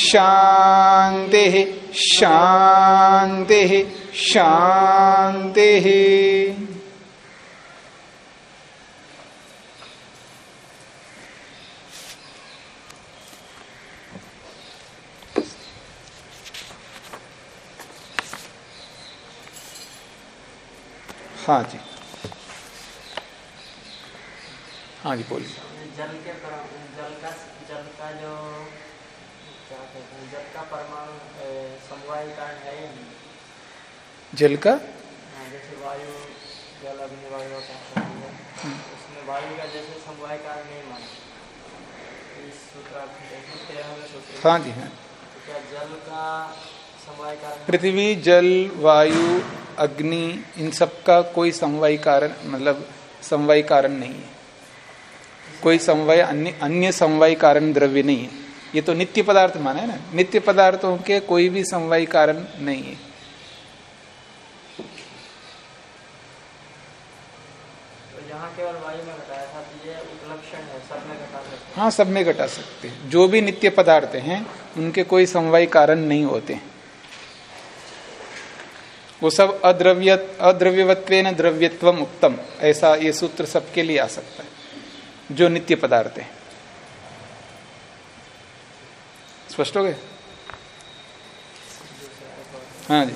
शान्तिः शांति शांति। हाँ जी। हाँ जी बोलिए जल के पर- जल का जल का जो क्या कहते हैं जल का परमाणु अ, समवाय कारण है या नहीं जल का हाँ, जैसे वायु जल अग्नि वायु आकाश आदि है उसमें वायु का जैसे समवाय कारण नहीं माना इस सूत्रार्थ में देखें तेरहवें सूत्र हाँ जी हाँ। तो जल का पृथ्वी जल वायु अग्नि इन सब का कोई समवाय कारण मतलब समवाय कारण नहीं है। कोई समवाय अन्य अन्य समवाय कारण द्रव्य नहीं है। ये तो नित्य पदार्थ माना है ना? नित्य पदार्थों के कोई भी समवाय कारण नहीं है तो यहाँ केवल वायु में घटाया था तो ये उपलक्षण है सब में घटा सकते हैं, सब में घटा सकते हैं। जो भी नित्य पदार्थ हैं, उनके कोई समवाय कारण नहीं होते। वो सब अद्रव्य अद्रव्यवत्व द्रव्यत्व उत्तम। ऐसा ये सूत्र सबके लिए आ सकता है, जो नित्य पदार्थ है। स्पष्ट हो गए हाँ जो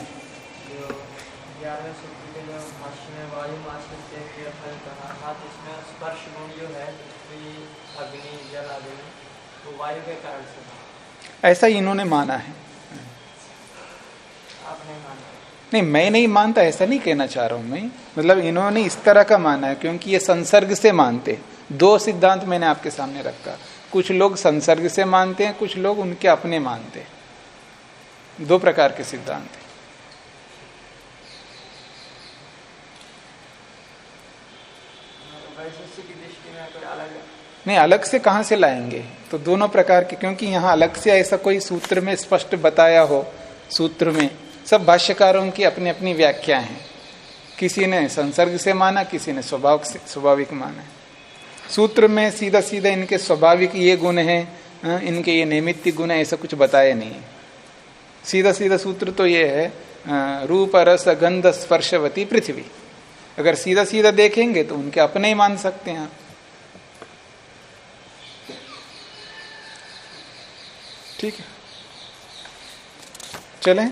ग्यारहवें सूत्र के जो भाष्य में वायु आश्रित के अर्थ कहा था तो इसमें स्पर्श गुण जो है पृथ्वी अग्नि जल आदि में वो वायु के कारण से। ऐसा ही इन्होंने माना है। नहीं मैं नहीं मानता ऐसा नहीं कहना चाह रहा हूँ मैं। मतलब इन्होंने इस तरह का माना है क्योंकि ये संसर्ग से मानते। दो सिद्धांत मैंने आपके सामने रखा। कुछ लोग संसर्ग से मानते हैं कुछ लोग उनके अपने मानते हैं। दो प्रकार के सिद्धांत हैं। वैशिष्य की दृष्टि में कोई अलग नहीं, अलग से कहाँ से लाएँगे? तो दोनों प्रकार के, क्योंकि यहाँ अलग से ऐसा कोई सूत्र में स्पष्ट बताया हो, सूत्र में, सब भाष्यकारों की अपनी अपनी व्याख्या है। किसी ने संसर्ग से माना, किसी ने स्वभाव से, स्वाभाविक माना सूत्र में सीधा सीधा इनके स्वाभाविक ये गुण है इनके ये नैमित्तिक गुण है, ऐसा कुछ बताया नहीं सीधा सीधा सूत्र तो ये है रूप, रस, गंध स्पर्शवती पृथ्वी। अगर सीधा सीधा देखेंगे तो उनके अपने ही मान सकते हैं आप। ठीक है। चलें।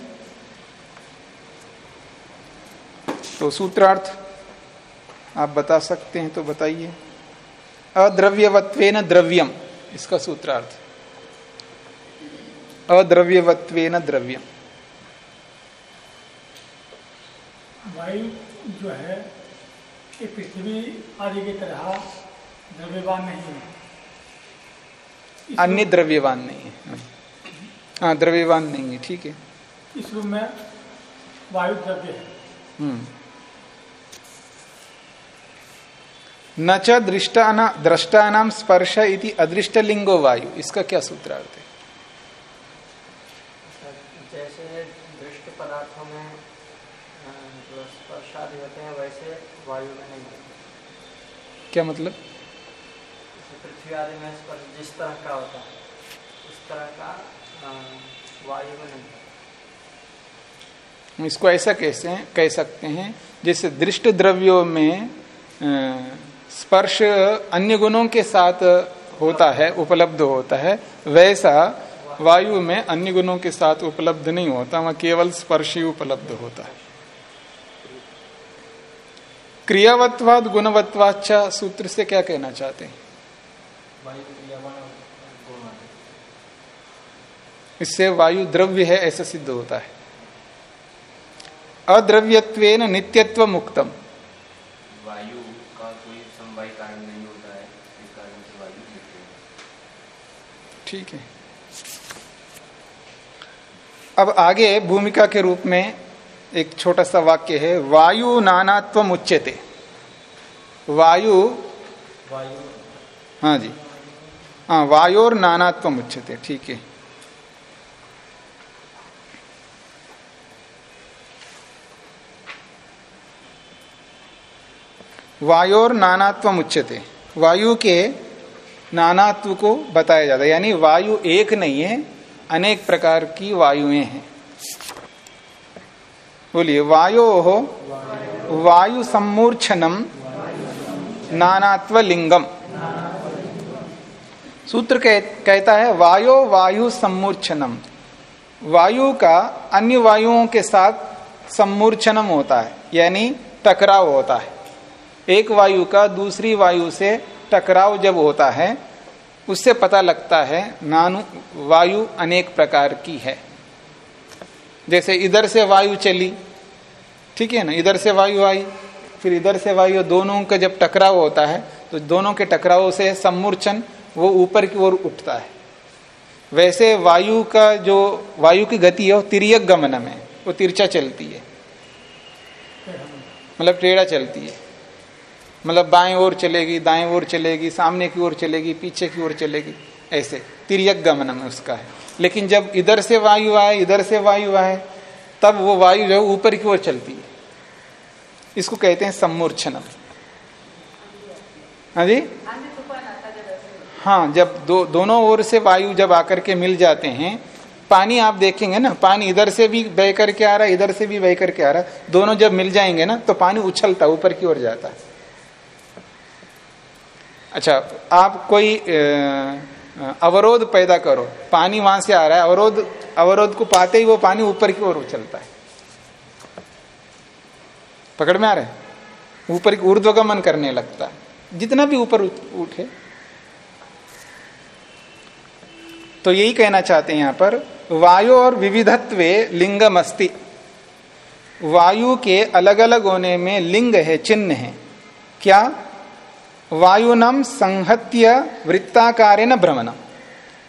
तो सूत्रार्थ आप बता सकते हैं तो बताइए। अद्रव्यवत्वेन द्रव्यम इसका सूत्रार्थ। अद्रव्यवत्वेन द्रव्यम। वायु जो है ये पृथ्वी आदि की तरह द्रव्यवान नहीं है। अन्य द्रव्यवान नहीं है। हाँ द्रव्यवान नहीं है ठीक है। इस रूप में वायु द्रव्य है। हम्म। न च दृष्टाना द्रष्टानाम स्पर्श इति अदृष्ट लिंगो वायु। इसका क्या सूत्रार्थ है? जैसे दृष्ट पदार्थों में मतलब स्पर्श आदि होते हैं वैसे वायु में नहीं होते। क्या मतलब? पृथ्वी आदि में स्पर्श जिस तरह का होता है उस तरह का वायु में नहीं इसको ऐसा कैसे कह सकते हैं, जैसे दृष्ट द्रव्यों में स्पर्श अन्य गुणों के साथ होता है, उपलब्ध होता है, वैसा वायु में अन्य गुणों के साथ उपलब्ध नहीं होता, वहाँ केवल स्पर्श ही उपलब्ध होता है। क्रियावत्वाद गुणवत्वाचा सूत्र से क्या कहना चाहते हैं वायु क्रियावान गुण इससे वायु द्रव्य है ऐसा सिद्ध होता है। अद्रव्यत्वेन नित्यत्व मुक्तम। वायु का कोई समवाय कारण नहीं होता है इस कारण से वायु ठीक है। अब आगे भूमिका के रूप में एक छोटा सा वाक्य है वायु नानात्व उच्चते वायु वायु। हाँ जी। हाँ वायोर नानात्व उच्चते ठीक है। वायोर नानात्व उच्चते वायु के नानात्व को बताया जाता है। यानी वायु एक नहीं है अनेक प्रकार की वायुएँ हैं। बोलिए वायो हो वायु सम्मूर्छनम नानात्व लिंगम सूत्र कह, कहता है वायो वायु सम्मूर्छनम वायु का अन्य वायुओं के साथ सम्मूर्छनम होता है यानी टकराव होता है। एक वायु का दूसरी वायु से टकराव जब होता है, उससे पता लगता है नानु वायु अनेक प्रकार की है। जैसे इधर से वायु चली, ठीक है ना, इधर से वायु आई, फिर इधर से वायु, दोनों का जब टकराव होता है तो दोनों के टकराव से सम्मूर्छन वो ऊपर की ओर उठता है। वैसे वायु का जो, वायु की गति है, वो तिरक गमन में वो तिरछा चलती है। मतलब टेढ़ा चलती है। मतलब बाएँ ओर चलेगी, दाएँ ओर चलेगी, सामने की ओर चलेगी, पीछे की ओर चलेगी, ऐसे। तिरक गमन में उसका है। लेकिन जब इधर से वायु आए, इधर से वायु आए, तब वो वायु जो ऊपर की ओर चलती है। इसको कहते हैं सम्मूर्छनम। हाँ जी? हाँ जब दो, दोनों ओर से वायु जब आकर के मिल जाते हैं, पानी आप देखेंगे ना, पानी इधर से भी बह करके आ रहा है, इधर से भी बह करके आ रहा है। दोनों जब मिल जाएँगे ना तो पानी उछलता, ऊपर की ओर जाता है। अच्छा आप कोई अवरोध पैदा करो, पानी वहाँ से आ रहा है, अवरोध अवरोध को पाते ही वो पानी ऊपर की ओर उछलता है। पकड़ में आ रहा है? ऊपर ऊर्ध्वगमन करने लगता है। जितना भी ऊपर उठे तो यही कहना चाहते हैं यहाँ पर, वायु और विविधत्व लिंगम अस्ति वायु के अलग अलग होने में लिंग है, चिन्ह है। क्या? वायुनम संहत्य वृत्ताकार भ्रमणम।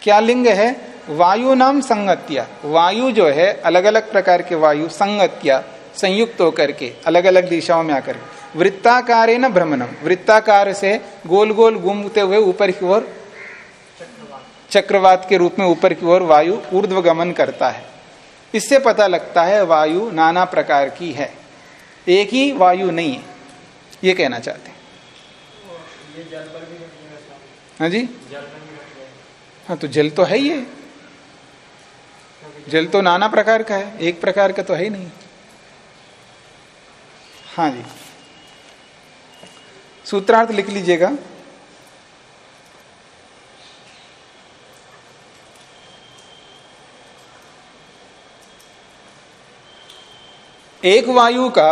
क्या लिंग है? वायुनम संगत्य वायु जो है अलग अलग प्रकार के वायु संगत्या संयुक्त होकर के अलग अलग दिशाओं में आकर वृत्ताकार न भ्रमणम। वृत्ताकार से गोल गोल घूमते हुए ऊपर की ओर, चक्रवात के रूप में ऊपर की ओर वायु ऊर्ध्व गमन करता है। इससे पता लगता है वायु नाना प्रकार की है। एक ही वायु नहीं है, ये कहना चाहते हैं ये जल पर भी घटती है जी? है। तो जल तो है ही है। जल तो नाना प्रकार का है एक प्रकार का तो है ही नहीं। हाँ जी। सूत्रार्थ लिख लीजिएगा। एक वायु का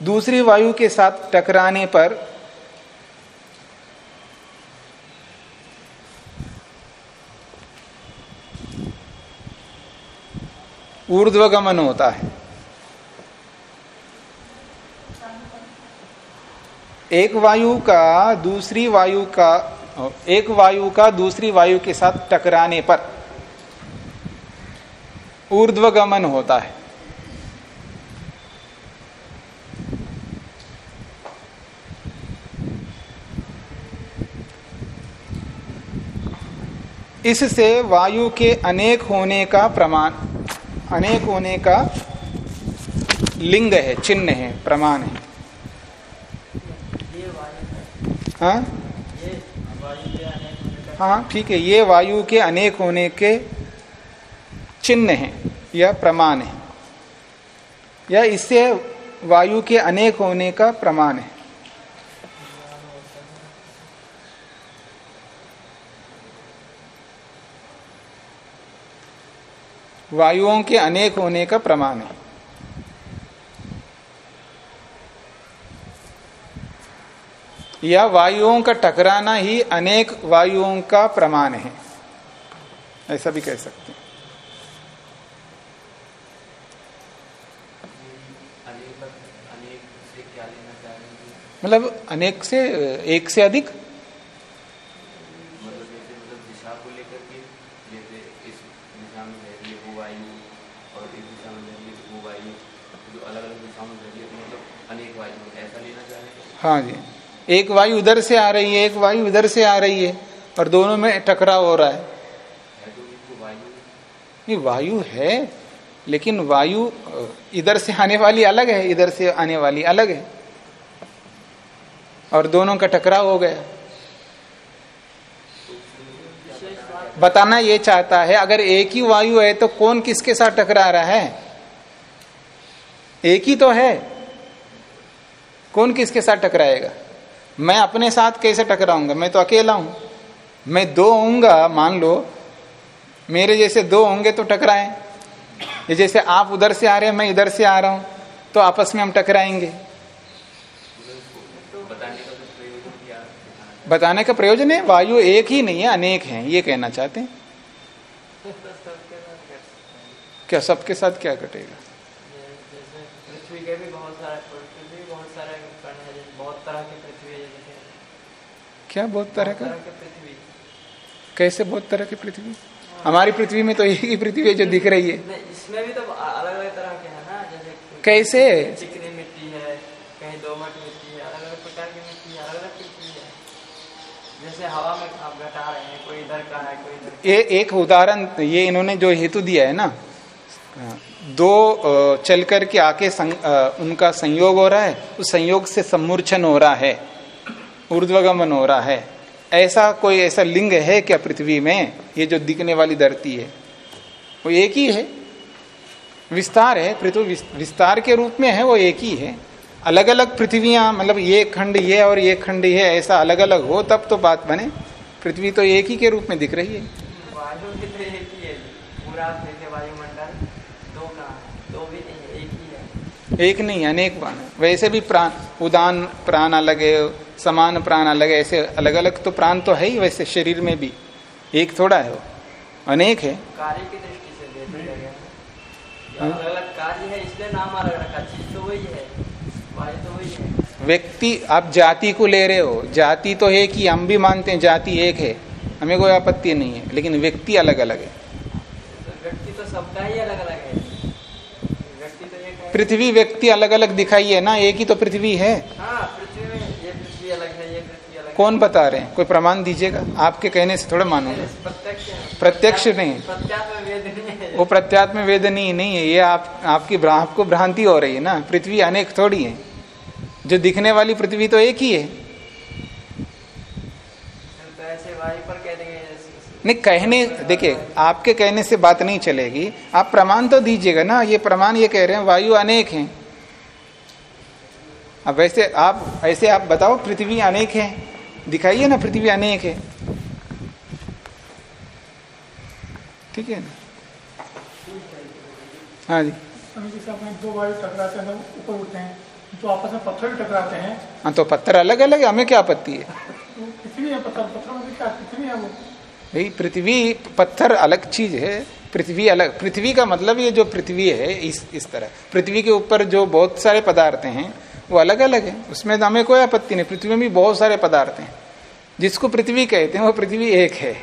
दूसरी वायु के साथ टकराने पर ऊर्ध्वगमन होता है। एक वायु का दूसरी वायु का, एक वायु का दूसरी वायु के साथ टकराने पर ऊर्ध्वगमन होता है। इससे वायु के अनेक होने का प्रमाण, अनेक होने का लिंग है, चिन्ह है, प्रमाण है। ये है? हाँ ये हाँ ठीक है। ये वायु के अनेक होने के चिन्ह है यह प्रमाण है। या इससे वायु के अनेक होने का प्रमाण है। वायुओं के अनेक होने का प्रमाण है। या वायुओं का टकराना ही अनेक वायुओं का प्रमाण है। ऐसा भी कह सकते हैं। मतलब अनेक से एक से अधिक मतलब जैसे मतलब दिशा को लेकर के हाँ जी। एक वायु उधर से आ रही है, एक वायु इधर से आ रही है, और दोनों में टकराव हो रहा है। नहीं वायु है, लेकिन वायु इधर से आने वाली अलग है, इधर से आने वाली अलग है। और दोनों का टकराव हो गया। बताना ये चाहता है, अगर एक ही वायु है तो कौन किसके साथ टकरा रहा है? एक ही तो है। कौन किसके साथ टकराएगा? मैं अपने साथ कैसे टकराऊँगा? मैं तो अकेला हूँ। मैं दो होऊँगा, मान लो। मेरे जैसे दो होंगे तो टकराएँ। ये जैसे आप उधर से आ रहे हैं, मैं इधर से आ रहा हूँ तो आपस में हम टकराएँगे। बताने का प्रयोजन है, वायु एक ही नहीं है, अनेक हैं, ये कहना चाहते हैं। क्या सबके साथ क्या कटेगा जैसे पृथ्वी के भी बहुत सारे पृथ्वी भी बहुत सारे कण है जैसे बहुत तरह की पृथ्वी है जैसे क्या बहुत तरह का? कैसे बहुत तरह की पृथ्वी? हमारी पृथ्वी में तो एक ही पृथ्वी है जो दिख रही है। इसमें भी तो अलग अलग तरह के है ना जैसे कैसे? चिकनी मिट्टी है कहीं दोमट मिट्टी है अलग अलग प्रकार की मिट्टी है अलग अलग पृथ्वी है। जैसे हवा में आप घटा रहे हैं कोई इधर का है कोई इधर ये एक उदाहरण ये इन्होंने जो हेतु दिया है ना दो चल कर के आके संग, उनका संयोग हो रहा है उस संयोग से सम्मूर्छन हो रहा है। ऊर्ध्वगमन हो रहा है। ऐसा कोई ऐसा लिंग है क्या पृथ्वी में? ये जो दिखने वाली धरती है। वो एक ही है। विस्तार है, पृथ्वी विस्तार के रूप में है, वो एक ही है। अलग अलग पृथ्वियाँ मतलब ये खंड ये और ये खंड ये, ऐसा अलग अलग हो, तब तो बात बने। पृथ्वी तो एक ही के रूप में दिख रही है वायु भी तो एक ही है पूरा देखे वायुमंडल दो का दो भी नहीं है एक ही है एक नहीं अनेक प्राण है। वैसे भी प्राण उदान प्राण अलग है समान प्राण अलग है ऐसे अलग अलग तो प्राण तो है ही वैसे शरीर में भी। एक थोड़ा है वो। अनेक है। कार्य की दृष्टि से अलग अलग कार्य है इसलिए नाम अलग रखा। चीज़ तो वही है वायु तो वही है। व्यक्ति आप जाति को ले रहे हो। जाति तो ही हम भी मानते हैं जाति एक है। हमें कोई आपत्ति नहीं है लेकिन व्यक्ति अलग अलग है। तो व्यक्ति तो सबका ही अलग अलग है। पृथ्वी व्यक्ति अलग अलग दिखाई है ना? एक ही तो पृथ्वी है। हाँ कौन बता रहे हैं? कोई प्रमाण दीजिएगा? आपके कहने से थोड़ा मानूँगा प्रत्यक्ष नहीं। प्रत्यात्म वेद नहीं है। वो प्रत्यात्म वेदनीय नहीं है। ये आप आपकी आपको भ्रांति हो रही है ना? पृथ्वी अनेक थोड़ी है। जो दिखने वाली पृथ्वी तो एक ही है तो ऐसे वायु पर कह देंगे ऐसे- नहीं कहने देखिए आपके कहने से बात नहीं चलेगी। आप प्रमाण तो दीजिएगा ना ये प्रमाण ये कह रहे हैं वायु अनेक हैं। अब वैसे आप ऐसे आप बताओ पृथ्वी अनेक है। दिखाइए ना पृथ्वी अनेक है। ठीक है ना? हाँ जी। दो वायु टकराते हैं तो ऊपर उठते हैं तो आपस में पत्थर भी टकराते हैं। हाँ तो पत्थर अलग अलग है हमें क्या आपत्ति है? तो पृथ्वी है पत्थर पत्थर में क्या पृथ्वी है वो? भाई पृथ्वी पत्थर अलग चीज़ है। पृथ्वी अलग पृथ्वी का मतलब ये जो पृथ्वी है इस इस तरह। पृथ्वी के ऊपर जो बहुत सारे पदार्थ हैं वो अलग अलग है। उसमें हमें कोई आपत्ति नहीं। पृथ्वी में भी बहुत सारे पदार्थ हैं। जिसको पृथ्वी कहते हैं वो पृथ्वी एक है?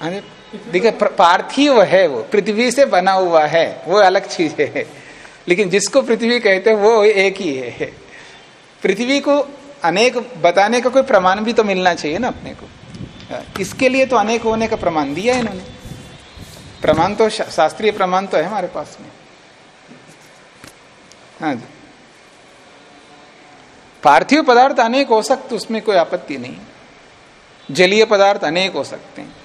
अरे देखिए पार्थिव है वो। पृथ्वी से बना हुआ है। वो अलग चीज़ है। लेकिन जिसको पृथ्वी कहते हैं वो एक ही है। पृथ्वी को अनेक बताने का कोई प्रमाण भी तो मिलना चाहिए ना अपने को। इसके लिए तो अनेक होने का प्रमाण दिया है इन्होंने। प्रमाण तो शास्त्रीय प्रमाण तो है हमारे पास में। हाँ जी। पार्थिव पदार्थ अनेक हो सकते, उसमें कोई आपत्ति नहीं। जलीय पदार्थ अनेक हो सकते हैं।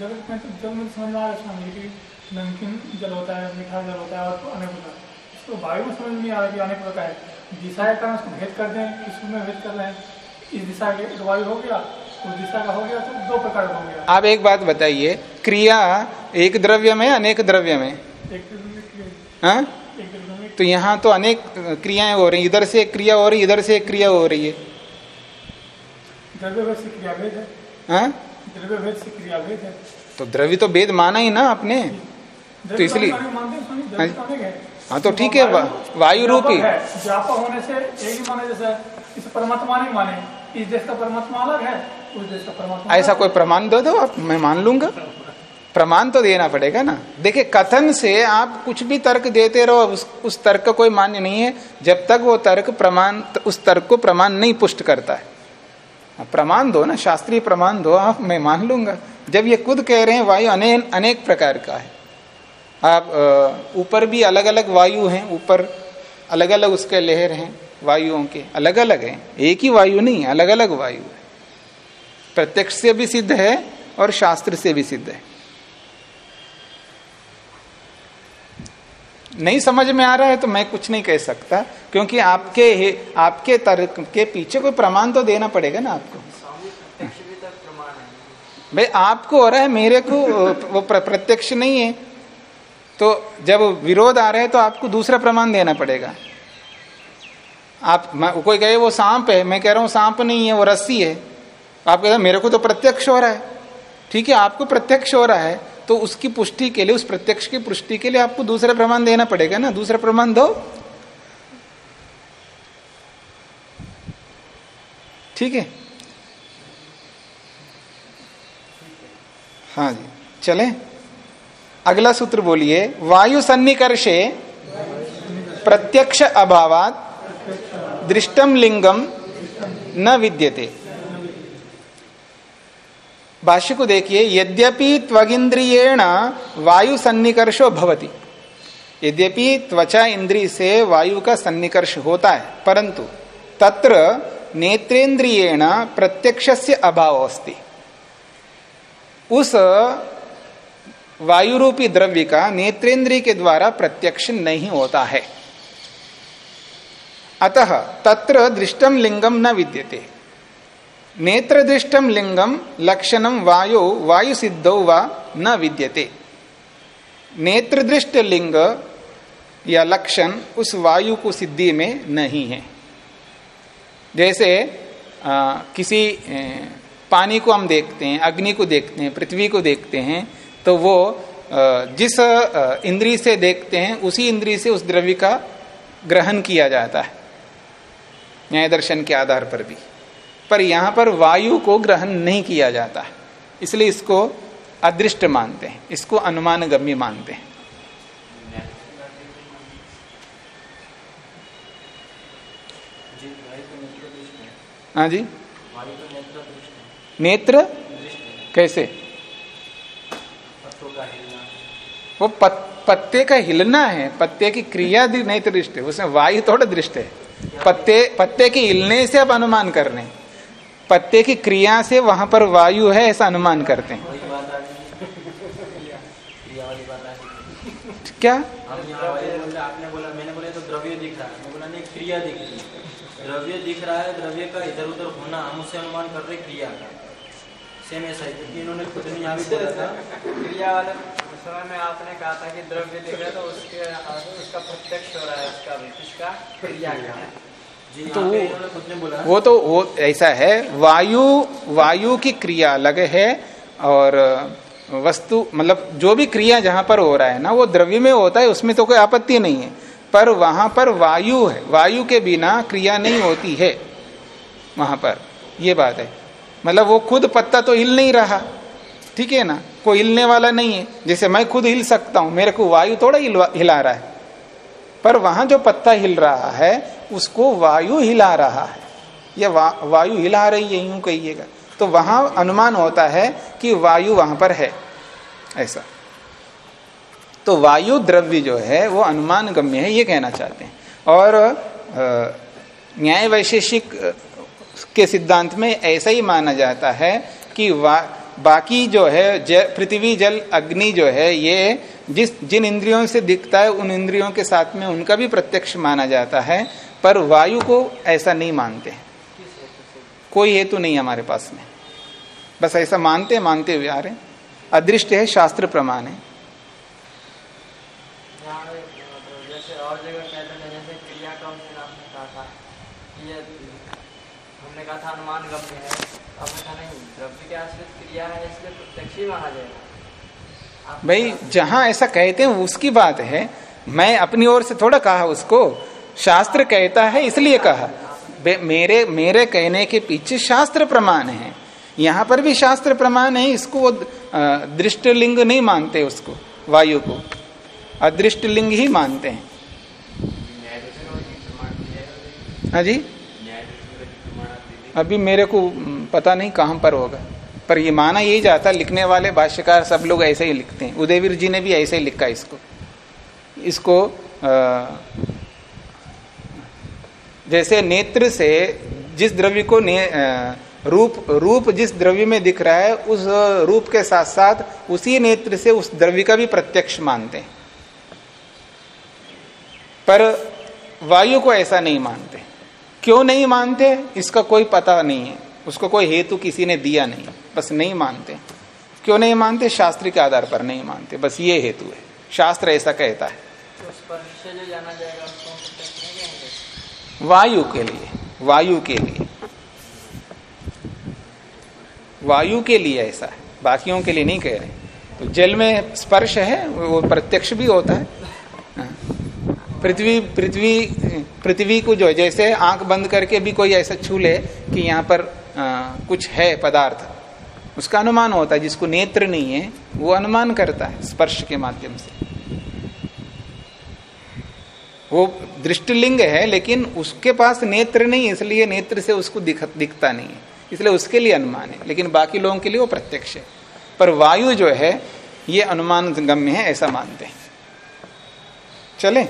जल में तो जल में समझ आ रहा है नमकीन जल होता है, मीठा जल होता है और अनेक होता है इसको वायु में समझ में आ रहा कि अनेक प्रकार है दिशा के कारण उसको भेद कर दें किस रूप में भेद कर रहे हैं इस दिशा के एक वायु हो गया उस दिशा का हो गया तो दो प्रकार हो गया। आप एक बात बताइए क्रिया एक द्रव्य में अनेक द्रव्य में? एक द्रव्य हाँ? द्रव्य तो यहाँ तो अनेक क्रियाएँ हो रही हैं। इधर से एक क्रिया हो रही है इधर से एक क्रिया हो रही है। द्रव्य भेद से क्रिया भेद है। हाँ? द्रव्य भेद से क्रिया भेद है। तो द्रव्य तो भेद माना ही ना आपने। तो इसलिए- तो हैं हाँ तो है हाँ ठीक है, वायु रूपी। व्यापक होने से एक ही माने जैसे इस परमात्मा नहीं माने। इस देश का परमात्मा अलग है उस देश का परमात्मा ऐसा कोई प्रमाण दे दो आप? मैं मान लूँगा। प्रमाण तो देना पड़ेगा ना। देखिए कथन से आप कुछ भी तर्क देते रहो उस, उस तर्क का कोई मान्य नहीं है। जब तक वो तर्क प्रमाण उस तर्क को प्रमाण नहीं पुष्ट करता है। प्रमाण दो ना शास्त्रीय प्रमाण दो आप मैं मान लूँगा। जब ये खुद कह रहे हैं वायु अनेक अनेक प्रकार का है। आप ऊपर भी अलग अलग वायु हैं ऊपर अलग अलग उसके लहर हैं वायुओं के अलग अलग हैं एक ही वायु नहीं अलग अलग वायु है। प्रत्यक्ष से भी सिद्ध है और शास्त्र से भी सिद्ध है। नहीं समझ में आ रहा है तो मैं कुछ नहीं कह सकता क्योंकि आपके आपके तर्क के पीछे कोई प्रमाण तो देना पड़ेगा ना आपको। भाई आपको हो रहा है मेरे को वो प्रत्यक्ष नहीं है। तो जब विरोध आ रहे हैं तो आपको दूसरा प्रमाण देना पड़ेगा। आप, मैं, कोई कहे, वो सांप है। मैं कह रहा हूँ, सांप नहीं है, वो रस्सी है। आप कह कहते मेरे को तो प्रत्यक्ष हो रहा है। ठीक है, आपको प्रत्यक्ष हो रहा है तो उसकी पुष्टि के लिए, उस प्रत्यक्ष की पुष्टि के लिए आपको दूसरा प्रमाण देना पड़ेगा ना। दूसरा प्रमाण दो। ठीक है? हाँ जी, चले। अगला सूत्र बोलिए, वायु सन्निकर्षे प्रत्यक्ष अभावात दृष्टम लिंगम न विद्यते। भाष्य को देखिए, यद्यपि त्वगिंद्रियेण वायु सन्निकर्षो भवति। यद्यपि त्वचा इंद्रिय से वायु का सन्निकर्ष होता है, परंतु तत्र नेत्रेन्द्रियेण प्रत्यक्ष अभाव अस्ति। उस वायु रूपी द्रव्य का नेत्रेंद्रिय के द्वारा प्रत्यक्ष नहीं होता है। अतः तत्र दृष्टम लिंगम न विद्यते। नेत्र दृष्टम लिंगम लक्षणम वायु वायु सिद्धो व न विद्यते। नेत्र दृष्ट लिंग या लक्षण उस वायु को सिद्धि में नहीं है। जैसे आ, किसी ए, पानी को हम देखते हैं अग्नि को देखते हैं पृथ्वी को देखते हैं तो वो जिस इंद्री से देखते हैं उसी इंद्री से उस द्रव्य का ग्रहण किया जाता है न्याय दर्शन के आधार पर भी। पर यहाँ पर वायु को ग्रहण नहीं किया जाता इसलिए इसको अदृष्ट मानते हैं इसको अनुमान गम्य मानते हैं। हाँ जी? नेत्र? कैसे? वो पत, पत्ते का हिलना है पत्ते की क्रिया नेत्र दृष्टि उसमें वायु थोड़ा दृष्टि है। पत्ते पत्ते के हिलने से आप अनुमान कर रहे हैं। पत्ते की क्रिया से वहाँ पर वायु है ऐसा अनुमान करते हैं। क्या? आपने बोला मैंने बोला तो द्रव्य दिख रहा है मैं बोला नहीं क्रिया दिख रही है द्रव्य दिख रहा है द्रव्य का इधर उधर होना हम उसे अनुमान कर रहे क्रिया का सेम ऐसा ही क्योंकि इन्होंने खुद नहीं यहाँ भी बोला था क्रिया समय में आपने कहा था कि द्रव्य दिख तो उसके उसका प्रत्यक्ष हो रहा है उसका किसका? क्रिया का। तो वो वो तो वो ऐसा है वायु वायु की क्रिया अलग है और वस्तु मतलब जो भी क्रिया जहाँ पर हो रहा है ना वो द्रव्य में होता है उसमें तो कोई आपत्ति नहीं है। पर वहाँ पर वायु है वायु के बिना क्रिया नहीं होती है वहाँ पर ये बात है। मतलब वो खुद पत्ता तो हिल नहीं रहा। ठीक है ना? कोई हिलने वाला नहीं है। जैसे मैं खुद हिल सकता हूँ मेरे को वायु थोड़ा हिला रहा है। पर वहाँ जो पत्ता हिल रहा है उसको वायु हिला रहा है। या वा, वायु हिला रही है यूँ कहिएगा। तो वहाँ अनुमान होता है कि वायु वहाँ पर है। ऐसा। तो वायु द्रव्य जो है वो अनुमान गम्य है ये कहना चाहते हैं। और न्याय वैशेषिक के सिद्धांत में ऐसा ही माना जाता है कि बाकी जो है पृथ्वी, जल, अग्नि जो है, ये जिस, जिन इंद्रियों से दिखता है, उन इंद्रियों के साथ में उनका भी प्रत्यक्ष माना जाता है, पर वायु को ऐसा नहीं मानते। कोई हेतु नहीं हमारे पास में। बस ऐसा मानते मानते हुए आ रहे अदृष्ट है, शास्त्र प्रमाण है। हमने कहा था अनुमान गम्य है आपने कहा नहीं द्रव्य के आश्रित क्रिया है इसलिए प्रत्यक्ष ही माना जाएगा भाई जहाँ ऐसा कहते हैं उसकी बात है। मैं अपनी ओर से थोड़ा कहा उसको शास्त्र कहता है इसलिए कहा। मेरे मेरे कहने के पीछे शास्त्र प्रमाण है। यहाँ पर भी शास्त्र प्रमाण है इसको वो दृष्टलिंग नहीं मानते उसको वायु को। अदृष्ट लिंग ही मानते हैं। हाँ जी? अभी मेरे को पता नहीं कहाँ पर होगा। पर ये माना यही जाता लिखने वाले भाष्यकार सब लोग ऐसे ही लिखते हैं। उदयवीर जी ने भी ऐसे ही लिखा इसको। इसको आ, जैसे नेत्र से जिस द्रव्य को आ, रूप रूप जिस द्रव्य में दिख रहा है उस रूप के साथ साथ उसी नेत्र से उस द्रव्य का भी प्रत्यक्ष मानते हैं। पर वायु को ऐसा नहीं मानते। क्यों नहीं मानते? इसका कोई पता नहीं है। उसको कोई हेतु किसी ने दिया नहीं बस नहीं मानते। क्यों नहीं मानते? शास्त्र के आधार पर नहीं मानते। बस ये हेतु है। शास्त्र ऐसा कहता है। तो जो जाना जाएगा वायु के लिए। वायु के लिए। वायु के लिए ऐसा है। बाकियों के लिए नहीं कह रहे। तो जल में स्पर्श है वो प्रत्यक्ष भी होता है। हाँ। पृथ्वी पृथ्वी पृथ्वी को जो जैसे आँख बंद करके भी कोई ऐसा छू ले कि यहाँ पर कुछ है पदार्थ उसका अनुमान होता है जिसको नेत्र नहीं है वो अनुमान करता है स्पर्श के माध्यम से। वो दृष्टिलिंग है लेकिन उसके पास नेत्र नहीं इसलिए नेत्र से उसको दिख, दिखता नहीं है। इसलिए उसके लिए अनुमान है लेकिन बाकी लोगों के लिए वो प्रत्यक्ष है। पर वायु जो है ये अनुमान गम्य है ऐसा मानते हैं। चले।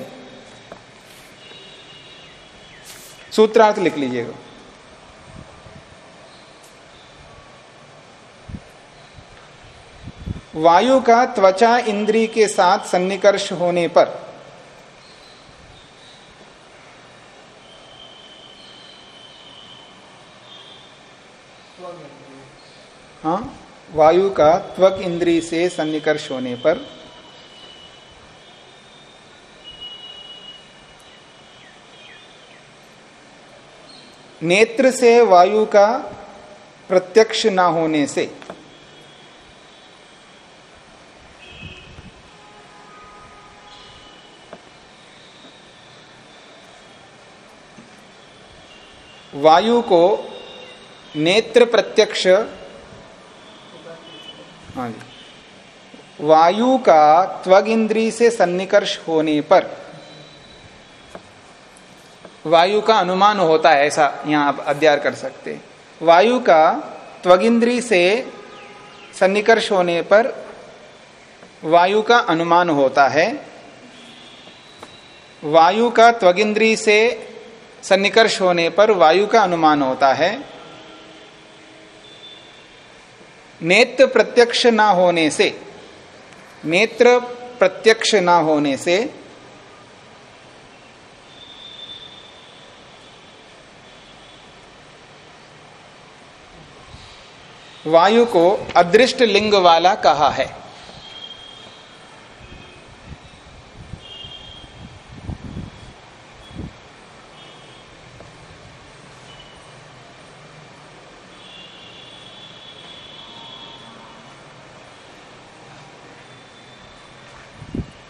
सूत्रार्थ लिख लीजिएगा। वायु का त्वचा इंद्री के साथ सन्निकर्ष होने पर हाँ वायु का त्वक इंद्री से सन्निकर्ष होने पर नेत्र से वायु का प्रत्यक्ष ना होने से वायु को नेत्र प्रत्यक्ष हाँ वायु का त्वग इंद्री से सन्निकर्ष होने पर, वायु का अनुमान होता है, ऐसा यहाँ आप अध्ययन कर सकते वायु का त्वगिंद्री से सन्निकर्ष होने पर वायु का अनुमान होता है। वायु का त्वगिंद्री से सन्निकर्ष होने पर वायु का अनुमान होता है। नेत्र प्रत्यक्ष ना होने से, नेत्र प्रत्यक्ष ना होने से, वायु को अदृष्ट लिंग वाला कहा है।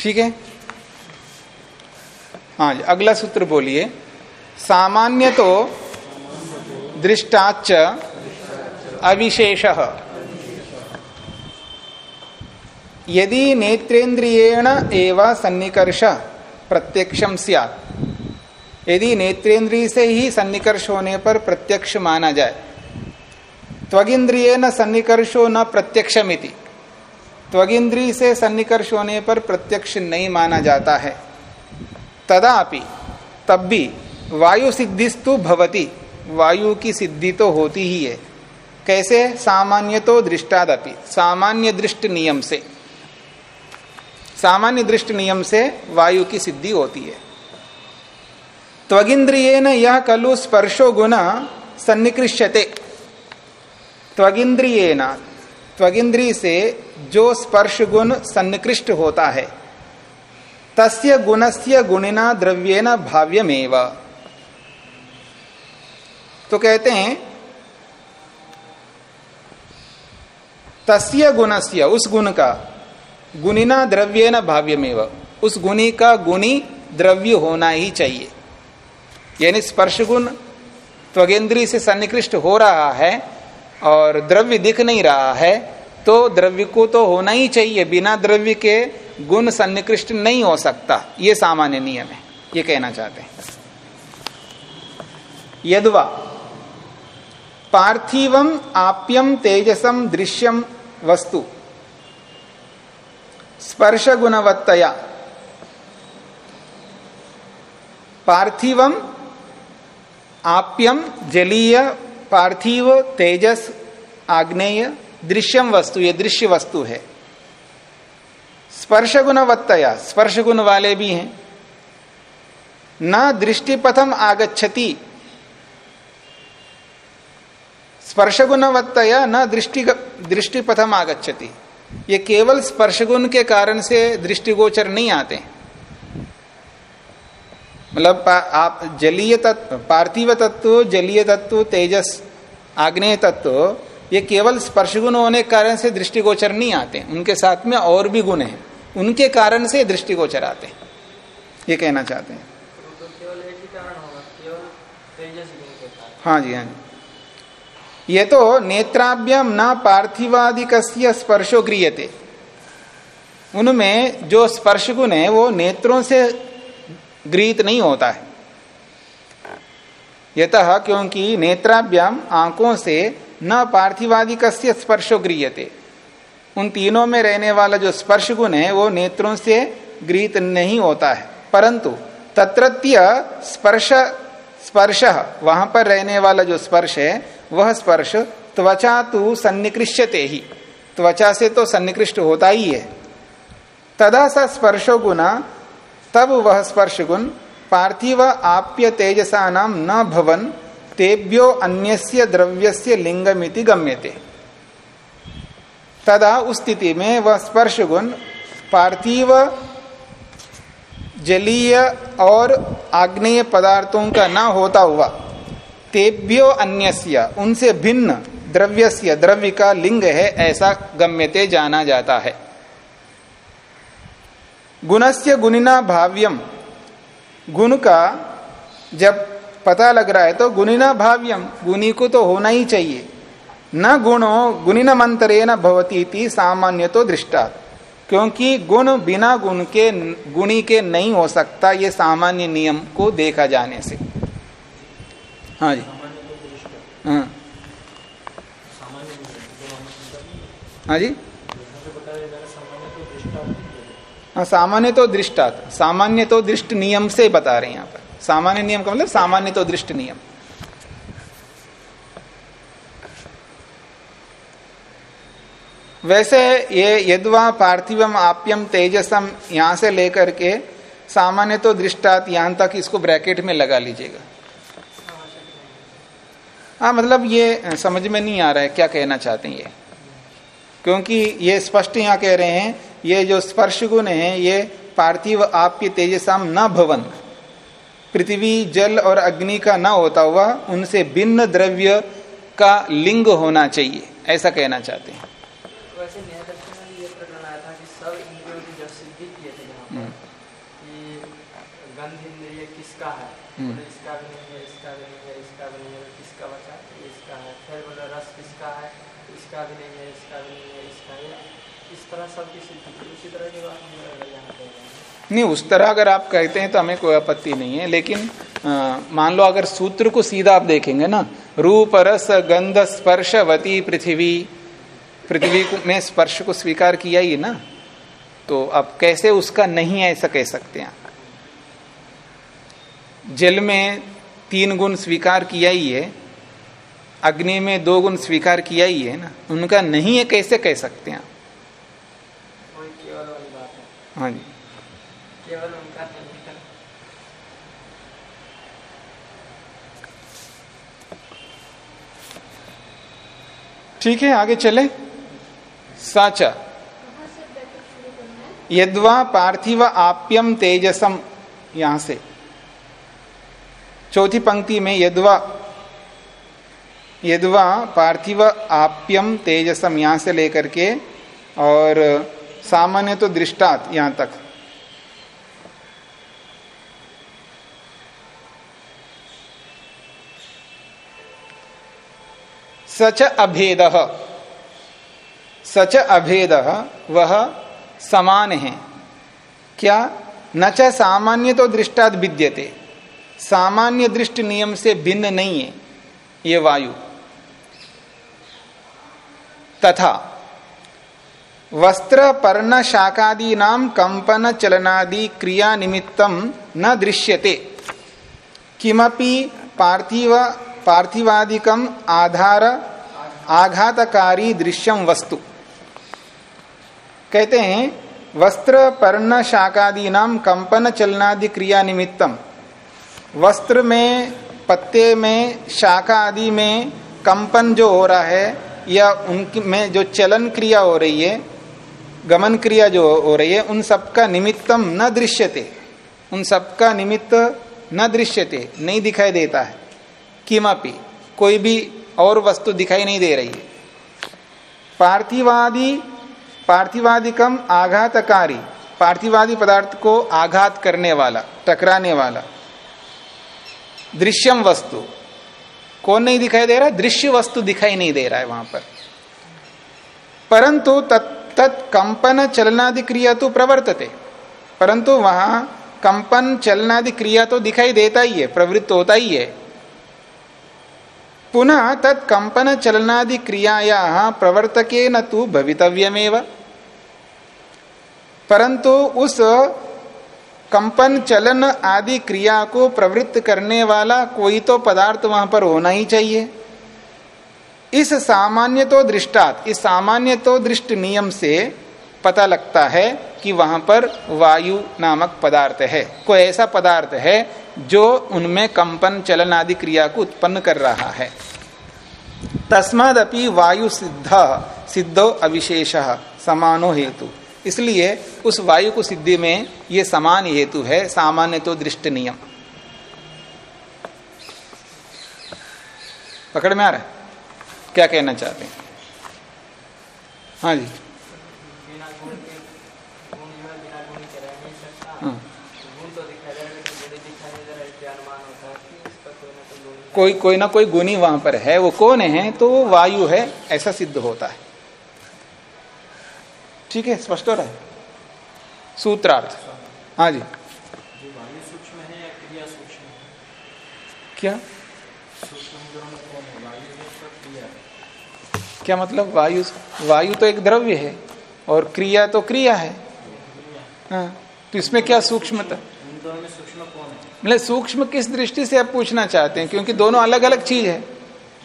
ठीक है? हाँ जी, अगला सूत्र बोलिए। सामान्य तो दृष्टाच अविशेष। यदि नेत्रेन्द्रियण एवं सन्निकर्ष प्रत्यक्षम सियात, यदि नेत्रेंद्रिय से ही सन्निकर्ष होने पर प्रत्यक्ष माना जाए त्वगिंद्रिय न सन्निकर्षो न प्रत्यक्षमिति। त्वगिंद्री से सन्निकर्ष होने पर प्रत्यक्ष नहीं माना जाता है। तदापि, तब भी वायु सिद्धिस्तु भवती। वायु की सिद्धि तो होती ही है। कैसे? सामान्य तो दृष्टादपि। सामान्य दृष्ट नियम से। सामान्य दृष्ट नियम से वायु की सिद्धि होती है। त्वगिंद्रिय यह कलु स्पर्शो गुण सन्निकृष्यते। त्वगिंद्रिय त्वगिंद्री से जो स्पर्श गुण सन्निकृष्ट होता है, तस्य गुणस्य गुणिना द्रव्येन भाव्यमेव। तो कहते हैं, तस्य गुणस्य, उस गुण का, गुणिना द्रव्येन भाव्यमेव। उस गुणी का गुणी द्रव्य होना ही चाहिए। यानी स्पर्श गुण त्वगेंद्री से सन्निकृष्ट हो रहा है और द्रव्य दिख नहीं रहा है तो द्रव्य को तो होना ही चाहिए, बिना द्रव्य के गुण सन्निकृष्ट नहीं हो सकता। ये सामान्य नियम है, ये कहना चाहते हैं। यदवा, पार्थिवम आप्यम तेजसम दृश्यम वस्तु। स्पर्श गुणवत्तया पार्थिवम आप्यम जलीय पार्थिव तेजस आग्नेय दृश्यम वस्तु, ये दृश्य वस्तु है। स्पर्श गुणवत्तया स्पर्श गुण वाले भी हैं। न दृष्टिपथम आगच्छति। स्पर्श गुणवत्तया न दृष्टि दृष्टिपथम आगच्छति। ये केवल स्पर्श गुण के कारण से दृष्टिगोचर नहीं आते। मतलब आप जलीय तत्व पार्थिव तत्व जलीय तत्व तेजस आग्नेय तत्व ये केवल स्पर्श गुण होने के कारण से दृष्टिगोचर नहीं आते उनके साथ में और भी गुण हैं। उनके कारण से दृष्टिगोचर आते हैं। ये कहना चाहते हैं। तो ही हाँ जी हाँ जी। ये तो नेत्राभ्यम न पार्थिवादिक स्पर्शो गृहते उनमें जो स्पर्श गुण है वो नेत्रों से गृहित नहीं होता है। यतः क्योंकि नेत्राभ्याम आँखों से न पार्थिवादिक स्पर्शो गृहते उन तीनों में रहने वाला जो स्पर्श गुण है, वो नेत्रों से गृहित नहीं होता है। परंतु तत्रत्य स्पर्श स्पर्श, वहाँ पर रहने वाला जो स्पर्श है, वह स्पर्श त्वचा तो सन्निकृष्यते ही। त्वचा से तो सन्निकृष्ट होता ही है। तदा स स्पर्शो गुना तब वह स्पर्श गुण पार्थिव आप्य तेजसा नाम न भवन, तेभ्यो अन्यस्य द्रव्यस्य लिंगमिति गम्यते। तदा उस स्थिति में वह स्पर्श गुण पार्थिव जलीय और आग्नेय पदार्थों का ना होता हुआ, तेभ्यो अन्यस्य, उनसे भिन्न द्रव्यस्य, द्रव्य का लिंग है, ऐसा गम्यते जाना जाता है। गुणस्य गुणिना भाव्यम। गुण का जब पता लग रहा है तो गुणिना भाव्यम। गुणी को तो होना ही चाहिए। न गुणो गुणिन मंत्रे न भवती सामान्य तो दृष्टा। क्योंकि गुण बिना गुण के, गुणी के नहीं हो सकता ये सामान्य नियम को देखा जाने से। हाँ जी। हाँ। हाँ जी हाँ सामान्य तो दृष्टात सामान्य तो दृष्ट नियम से बता रहे हैं यहाँ पर। सामान्य नियम का मतलब सामान्य तो दृष्ट नियम। वैसे ये यदवा पार्थिवम आप्यम तेजसम यहाँ से लेकर के सामान्य तो दृष्टात यहाँ तक इसको ब्रैकेट में लगा लीजिएगा। हाँ मतलब ये समझ में नहीं आ रहा है, क्या कहना चाहते हैं ये? क्योंकि ये स्पष्ट यहाँ कह रहे हैं ये जो स्पर्श गुण है, ये पार्थिव आपके तेजसाम न भवन। पृथ्वी, जल और अग्नि का न होता हुआ उनसे भिन्न द्रव्य का लिंग होना चाहिए, ऐसा कहना चाहते हैं वैसे न्याय दर्शन में भी ये प्रकरण आया था कि सब इंद्रियों की जब सिद्धि किए थे यहाँ हम्म। पर कि गंध इंद्रिय किसका है हम्म। बोले इसका भी नहीं है इसका भी नहीं है इसका भी नहीं है किसका बचा ये इसका है फिर बोले रस किसका है इसका भी नहीं है इसका भी नहीं है इसका है इस तरह सबकी सिद्धि की उसी तरह की बात मुझे लग रहा है यहाँ कह रहे हैं नहीं उस तरह अगर आप कहते हैं तो हमें कोई आपत्ति नहीं है लेकिन मान लो अगर सूत्र को सीधा आप देखेंगे ना रूप रस गंध स्पर्शवती पृथ्वी पृथ्वी को- में स्पर्श को स्वीकार किया ही ना तो आप कैसे उसका नहीं ऐसा कह सकते हैं जल में तीन गुण स्वीकार किया ही है अग्नि में दो गुण स्वीकार किया ही है ना उनका नहीं है कैसे कह सकते हैं है हाँ जी। केवल उनका नहीं ठीक है, आगे चले। साचा। यद्वा पार्थिव आप्यम तेजसम यहाँ से। चौथी पंक्ति में यदवा। यदवा पार्थिव आप्यम तेजसम यहाँ से लेकर के, और सामान्य तो दृष्टात यहाँ तक। सच अभेद। सच अभेद वह समान है। क्या? न च सामान्य तो दृष्टाद विद्यते। सामान्य दृष्ट नियम से भिन्न नहीं है ये वायु। तथा, वस्त्र, पर्ण, शाकादी नाम, कंपन, चलनादि, क्रिया निमित्तम न दृश्यते। किमपि पार्थिव पार्थिवादिकम आधार आघातकारी दृश्यम वस्तु। कहते हैं, वस्त्र पर्ण शाकादि नाम कंपन चलनादि क्रिया निमित्तम। वस्त्र में, पत्ते में शाखा आदि में कंपन जो हो रहा है, या उनकी में जो चलन क्रिया हो रही है, गमन क्रिया जो हो रही है, उन सबका निमित्तम न दृश्यते। उन सबका निमित्त न दृश्यते, नहीं दिखाई देता है। किमापि, कोई भी और वस्तु दिखाई नहीं दे रही। पार्थिवादी पार्थिवादिकम आघातकारी, पार्थिवादी पदार्थ को आघात करने वाला, टकराने वाला। दृश्यम वस्तु। कौन नहीं दिखाई दे रहा? दृश्य वस्तु दिखाई नहीं दे रहा है वहाँ पर। परंतु तत्त कंपन चलनादि क्रिया तो प्रवर्तते। परंतु वहाँ कंपन चलनादि क्रिया तो दिखाई देता ही है, प्रवृत्त होता ही है। पुनः तत्कंपन चलनादि क्रियाया प्रवर्तके न तो भवितव्यमेव। परंतु उस कंपन चलन आदि क्रिया को प्रवृत्त करने वाला कोई तो पदार्थ वहाँ पर होना ही चाहिए। इस सामान्य तो दृष्टात, इस सामान्य तो दृष्ट नियम से पता लगता है कि वहाँ पर वायु नामक पदार्थ है। कोई ऐसा पदार्थ है जो उनमें कंपन, चलन आदि क्रिया को उत्पन्न कर रहा है। तस्मादपि वायु सिद्ध, सिद्धो अविशेष, समानो हेतु। इसलिए उस वायु को सिद्धि में ये समान हेतु है, सामान्य तो दृष्ट नियम। पकड़ में आ रहा है? क्या कहना चाहते हैं? हाँ जी बिना गुण के गुण जो है बिना गुण के रह नहीं सकता हाँ। गुण तो दिखाई दे रहा है लेकिन गुण दिखाई नहीं दे रहा है इसलिए अनुमान होता है कि इसका कोई ना कोई कोई ना कोई गुणी वहाँ पर है। वो कौन है? तो वो वायु है। ऐसा सिद्ध होता है। ठीक है? स्पष्ट हो रहा है? सूत्रार्थ। हाँ जी। वायु सूक्ष्म है या क्रिया सूक्ष्म क्या? क्या मतलब वायु? वायु तो एक द्रव्य है और क्रिया तो क्रिया है। हाँ। तो इसमें क्या सूक्ष्मता? मतलब सूक्ष्म किस दृष्टि से आप पूछना चाहते हैं? क्योंकि दोनों अलग अलग चीज़ है।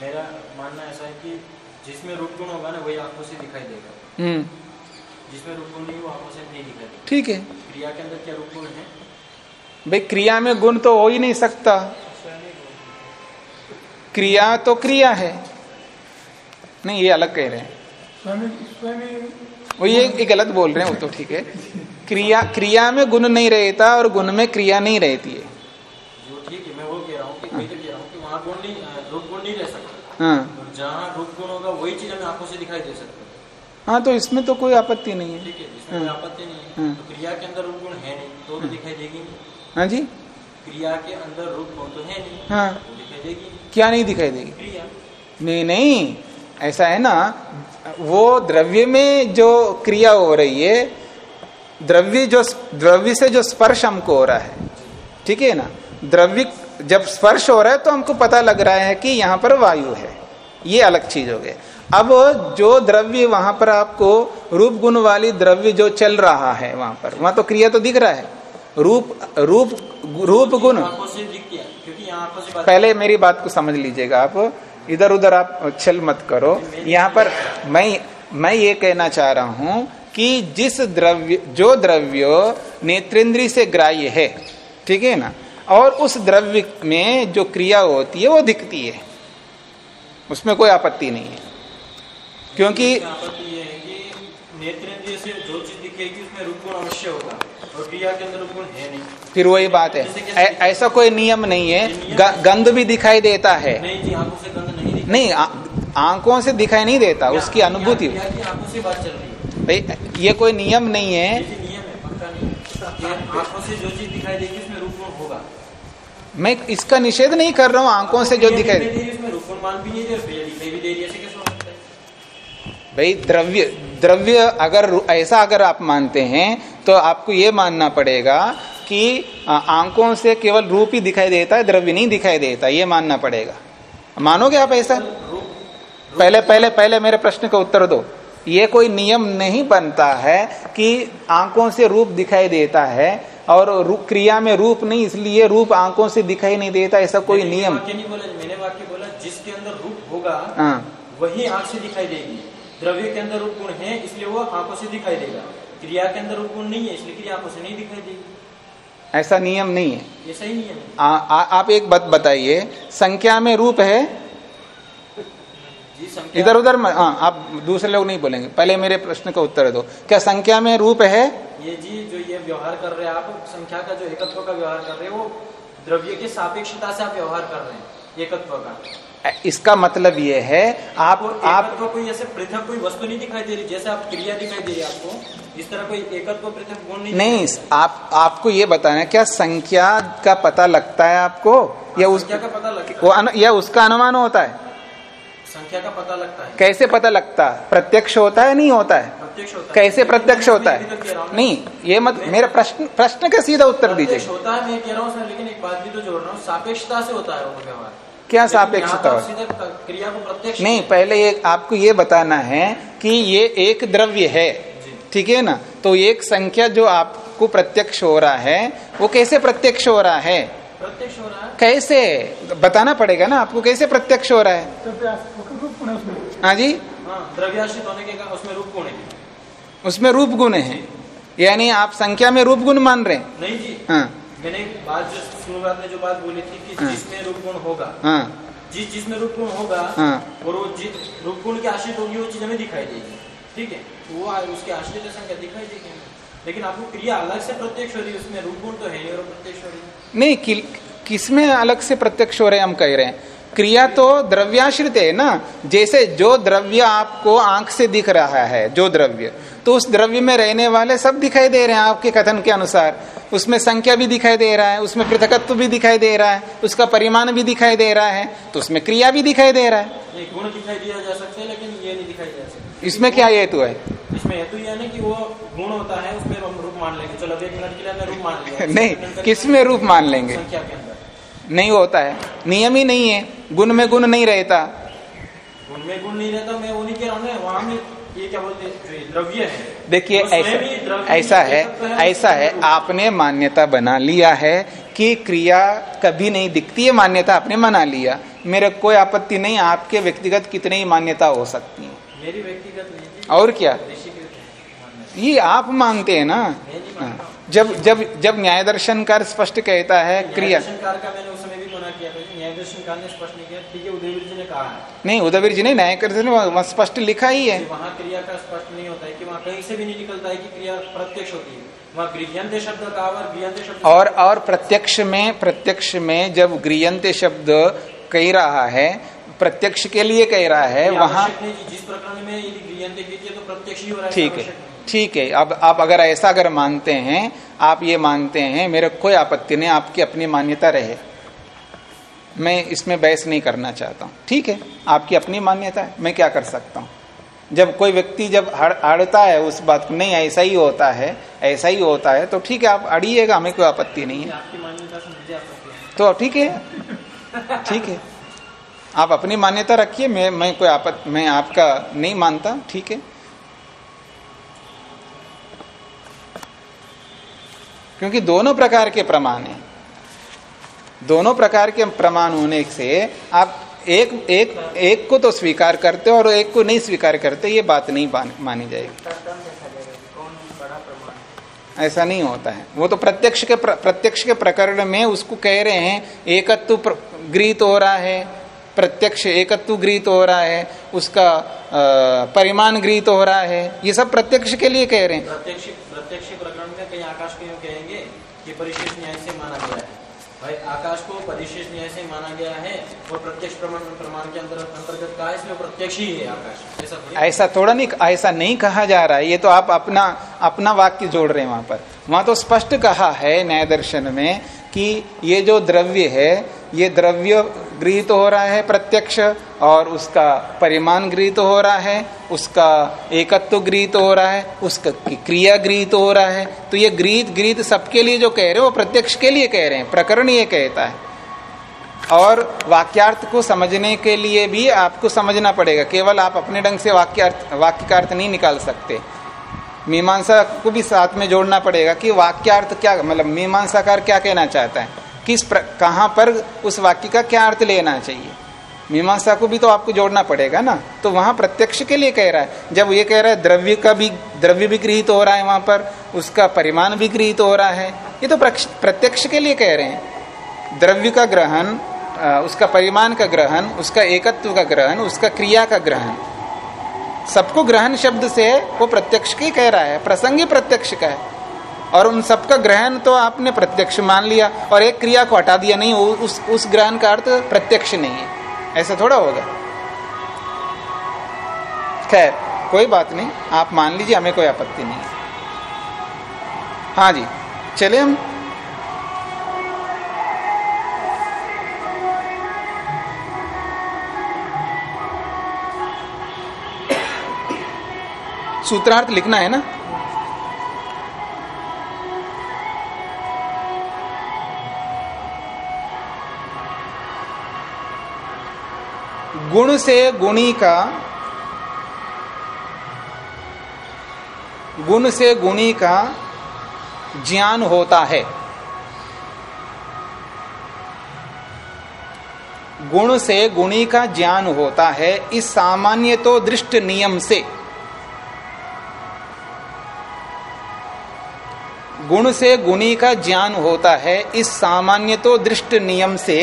मेरा मानना ऐसा है कि जिसमें रूप गुण होगा ना वही आँखों से दिखाई देगा। हम्म। जिसमें रूप गुण नहीं वो आँखों से नहीं दिखाई देगा। ठीक है। क्रिया के अंदर क्या रूप गुण है? भाई क्रिया में गुण तो हो ही नहीं सकता। क्रिया तो क्रिया है। नहीं ये अलग कह रहे हैं। वो ये ये गलत बोल रहे हैं वो तो ठीक है। क्रिया क्रिया में गुण नहीं रहता और गुण में क्रिया नहीं रहती है जो ठीक है मैं वो कह रहा हूँ कि वही तो कह रहा हूँ कि वहाँ गुण नहीं अ, रूप गुण नहीं रह सकता हाँ। जहाँ रूप गुण होगा वही चीज़ हमें आँखों से दिखाई दे सकती है। हाँ तो इसमें तो कोई आपत्ति नहीं है। ठीक है जिसमें कोई आपत्ति नहीं है। हाँ। तो क्रिया के अंदर रूप गुण है नहीं तो तो दिखाई देगी हाँ जी। क्रिया के अंदर रूप गुण तो है नहीं हाँ। तो दिखाई देगी क्या नहीं दिखाई देगी? क्रिया। नहीं नहीं। ऐसा है ना वो द्रव्य में जो क्रिया हो रही है द्रव्य जो द्रव्य से जो स्पर्श हमको हो रहा है ठीक है ना? द्रव्य जब स्पर्श हो रहा है तो हमको पता लग रहा है कि यहाँ पर वायु है। ये अलग चीज़ हो गई अब जो द्रव्य वहाँ पर आपको रूप गुण वाली द्रव्य जो चल रहा है वहाँ पर, वहाँ तो क्रिया तो दिख रहा है। रूप रूप रूप गुण। पहले मेरी बात को समझ लीजिएगा आप। इधर उधर आप छल मत करो। यहाँ पर मैं मैं ये कहना चाह रहा हूँ कि जिस द्रव्य, जो द्रव्य नेत्रेंद्री से ग्राह्य है, ठीक है ना? और उस द्रव्य में जो क्रिया होती है वो दिखती है। उसमें कोई आपत्ति नहीं है। क्योंकि आपत्ति ये कि नेत्रेंद्रिय से जो चीज़ दिखेगी उसमें रूप अवश्य होगा और क्रिया के अंदर रूप है नहीं। फिर वही बात है। ऐ- ऐसा कोई नियम नहीं है। गंध भी दिखाई देता है। नहीं जी आँखों से गंध नहीं नहीं आँखों से दिखाई नहीं देता उसकी अनुभूति। आँखों से बात चल रही है। ये कोई नियम नहीं है। है। आँखों से जो चीज़ दिखाई देगी उसमें रूप गुण होगा मैं इसका निषेध नहीं कर रहा हूँ आँखों से जो दिखाई भाई द्रव्य द्रव्य अगर ऐसा अगर आप मानते हैं तो आपको ये मानना पड़ेगा कि आँखों से केवल रूप ही दिखाई देता है द्रव्य नहीं दिखाई देता ये मानना पड़ेगा। मानोगे आप ऐसा? पहले पहले पहले मेरे प्रश्न का उत्तर दो। ये कोई नियम नहीं बनता है कि आँखों से रूप दिखाई देता है और रू- क्रिया में रूप नहीं इसलिए रूप आँखों से दिखाई नहीं देता ऐसा कोई नियम। नहीं बोला मैंने वाक्य बोला जिसके अंदर रूप होगा हाँ। वही आँख से दिखाई देगी। द्रव्य के अंदर रूप गुण है इसलिए वो आँखों से दिखाई देगा। क्रिया के अंदर रूप गुण नहीं है इसलिए क्रिया आँखों से नहीं दिखाई देगी। ऐसा नियम नहीं है। ऐसा ही नियम है। आ, आ, आप एक बात बताइए संख्या में रूप है इधर उधर हाँ आप दूसरे लोग नहीं बोलेंगे। पहले मेरे प्रश्न का उत्तर दो। क्या संख्या में रूप है? ये जी जो ये व्यवहार कर रहे हैं आप संख्या का जो एकत्व का व्यवहार कर रहे हैं वो द्रव्य की सापेक्षता से आप व्यवहार कर रहे हैं एकत्व का। इसका मतलब ये है आप आपको कोई ऐसे पृथक कोई वस्तु नहीं दिखाई दे रही जैसे आप क्रिया दिखाई दे रही है आपको इस तरह कोई एकत्व पृथक गुण नहीं नहीं आप आपको ये बताना है क्या संख्या का पता लगता है आपको? या दे। उस संख्या का पता लगता है। या उसका अनुमान होता है? संख्या का पता लगता है। कैसे पता लगता? है प्रत्यक्ष होता है नहीं होता है? प्रत्यक्ष होता है। कैसे प्रत्यक्ष होता है? नहीं ये मत मेरा प्रश्न प्रश्न का सीधा उत्तर दीजिए। होता है मैं कह रहा हूँ लेकिन एक बात भी तो जोड़ रहा हूँ। सापेक्षता से होता है वो व्यवहार। क्या सापेक्षता तो हो? क्रिया को प्रत्यक्ष नहीं पहले ये आपको ये बताना है कि ये एक द्रव्य है। ठीक है ना? तो एक संख्या जो आपको प्रत्यक्ष हो रहा है वो कैसे प्रत्यक्ष हो रहा है? प्रत्यक्ष हो रहा है। कैसे? बताना पड़ेगा ना आपको कैसे प्रत्यक्ष हो रहा है? तो गुण है उसमें? हाँ जी? हाँ द्रव्याश्रित होने के उसमें रूप गुण है। उसमें रूप गुण है। यानी आप संख्या में रूप गुण मान रहे हैं। नहीं जी। हाँ। मैंने बात जो शुरुआत में जो बात बोली थी कि हाँ। जिसमें रूप गुण होगा हाँ। जिस जिसमें रूप गुण होगा हाँ। और वो जिस रूप गुण की आश्रित होगी वो चीज़ हमें दिखाई देगी। ठीक है? तो वो उसकी आश्रित संख्या दिखाई देगी लेकिन आपको क्रिया अलग से प्रत्यक्ष हो रही है उसमें रूप गुण तो है नहीं और प्रत्यक्ष हो रही है। नहीं किसमें अलग से प्रत्यक्ष हो रहे हैं हम कह रहे हैं? क्रिया तो द्रव्याश्रित है ना? जैसे जो द्रव्य आपको आँख से दिख रहा है जो द्रव्य तो उस द्रव्य में रहने वाले सब दिखाई दे रहे हैं आपके कथन के अनुसार। उसमें संख्या भी दिखाई दे रहा है उसमें पृथकत्व भी दिखाई दे रहा है उसका परिमाण भी दिखाई दे रहा है तो उसमें क्रिया भी दिखाई दे रहा है। गुण दिखाई दिया जा सकता है लेकिन ये नहीं दिखाई जा सकता। इसमें क्या हेतु है? इसमें हेतु कि वो गुण होता है उसमें रूप मान लेंगे। चलो एक मिनट के लिए रूप मान लिया। नहीं किसमें रूप मान लेंगे? संख्या के अंदर। नहीं होता है। नियम ही नहीं है। गुण में गुण नहीं रहता। गुण में गुण नहीं रहता मैं वो नहीं कह रहा हूँ वहाँ में ये क्या बोलते हैं द्रव्य है। देखिए ऐसा ऐसा है ऐसा है आपने मान्यता बना लिया है कि क्रिया कभी नहीं दिखती है मान्यता आपने मना लिया। मेरे कोई आपत्ति नहीं आपके व्यक्तिगत कितनी ही मान्यता हो सकती है। मेरी व्यक्तिगत और क्या? ये आप मानते हैं ना। जब जब जब न्याय दर्शनकार स्पष्ट कहता है क्रिया। न्यायदर्शनकार का मैंने उस समय भी मना किया था न्याय दर्शनकार ने स्पष्ट नहीं उदयवीर जी ने कहा नहीं उदयवीर जी ने न्याय दर्शन वहाँ स्पष्ट लिखा ही है। वहाँ क्रिया का स्पष्ट नहीं होता है कि वहाँ कहीं से भी नहीं निकलता है कि क्रिया प्रत्यक्ष होती है। शब्द और और प्रत्यक्ष में प्रत्यक्ष में जब गृहंत शब्द कह रहा है प्रत्यक्ष के लिए कह रहा है वहाँ जिस प्रकरण में तो ठीक है। ठीक है अब आप अगर ऐसा अगर मानते हैं आप ये मानते हैं मेरे कोई आपत्ति नहीं आपकी अपनी मान्यता रहे। मैं इसमें बहस नहीं करना चाहता हूँ। ठीक है आपकी अपनी मान्यता है मैं क्या कर सकता हूँ? जब कोई व्यक्ति जब अड़- अड़ता है उस बात को नहीं ऐसा ही होता है ऐसा ही होता है तो ठीक है आप अड़िएगा हमें कोई आपत्ति नहीं है। है। तो ठीक है ठीक है। आप अपनी मान्यता रखिए मैं मैं कोई आपत मैं आपका नहीं मानता ठीक है। क्योंकि दोनों प्रकार के प्रमाण हैं। दोनों प्रकार के प्रमाण होने से आप एक एक एक को तो स्वीकार करते हो और एक को नहीं स्वीकार करते ये बात नहीं मानी जाएगी। ऐसा नहीं होता है। वो तो प्रत्यक्ष के प्र, प्रत्यक्ष के प्रकरण में उसको कह रहे हैं एकत्व गृहीत हो रहा है प्रत्यक्ष एकत्व गृहीत हो रहा है उसका परिमाण गृहित हो रहा है ये सब प्रत्यक्ष के लिए कह रहे हैं। प्रत्यक्ष प्रत्यक्ष प्रकरण में कहीं आकाश कि परिशेष न्याय से माना गया है। भाई, आकाश को परिशेष न्याय से माना गया है और प्रत्यक्ष प्रमाण प्रमाण के अंदर अंतर्गत कहा इसमें प्रत्यक्ष ही है आकाश। ऐसा ऐसा थोड़ा नहीं ऐसा नहीं कहा जा रहा है। ये तो आप अपना अपना वाक्य जोड़ रहे हैं वहाँ पर। वहाँ तो स्पष्ट कहा है न्याय दर्शन में कि ये जो द्रव्य है, ये द्रव्य गृहित हो रहा है प्रत्यक्ष और उसका परिमाण गृहित हो रहा है, उसका एकत्व गृहित हो रहा है, उसका क्रिया गृहित हो रहा है। तो ये गृहित गृहित सबके लिए जो कह रहे हैं, वो प्रत्यक्ष के लिए कह रहे हैं, प्रकरण ये कहता है। और वाक्यार्थ को समझने के लिए भी आपको समझना पड़ेगा, केवल आप अपने ढंग से वाक्यार्थ वाक्य का अर्थ नहीं निकाल सकते। मीमांसा को भी साथ में जोड़ना पड़ेगा कि वाक्यार्थ क्या मतलब मीमांसाकार क्या कहना चाहता है? किस कहाँ पर उस वाक्य का क्या अर्थ लेना चाहिए? मीमांसा को भी तो आपको जोड़ना पड़ेगा ना? तो वहाँ प्रत्यक्ष के लिए कह रहा है। जब ये कह रहा है द्रव्य का भी, द्रव्य भी गृहित हो रहा है वहाँ पर, उसका परिमाण भी गृहित हो रहा है, ये तो प्रत्यक्ष के लिए कह रहे हैं। द्रव्य का ग्रहण उसका परिमाण का ग्रहण, उसका एकत्व का ग्रहण, उसका क्रिया का ग्रहण सबको ग्रहण शब्द से वो प्रत्यक्ष की कह रहा है, प्रसंग ही प्रत्यक्ष का है और उन सबका ग्रहण तो आपने प्रत्यक्ष मान लिया, और एक क्रिया को हटा दिया नहीं उस उस ग्रहण का अर्थ प्रत्यक्ष नहीं है। ऐसा थोड़ा होगा। खैर, कोई बात नहीं, आप मान लीजिए, हमें कोई आपत्ति नहीं है। हाँ जी, चले हम। सूत्रार्थ लिखना है ना? गुण से गुणी का, गुण से गुणी का ज्ञान होता है। गुण से गुणी का ज्ञान होता है, इस सामान्य तो दृष्ट नियम से। गुण से गुणी का ज्ञान होता है, इस सामान्य तो दृष्ट नियम से।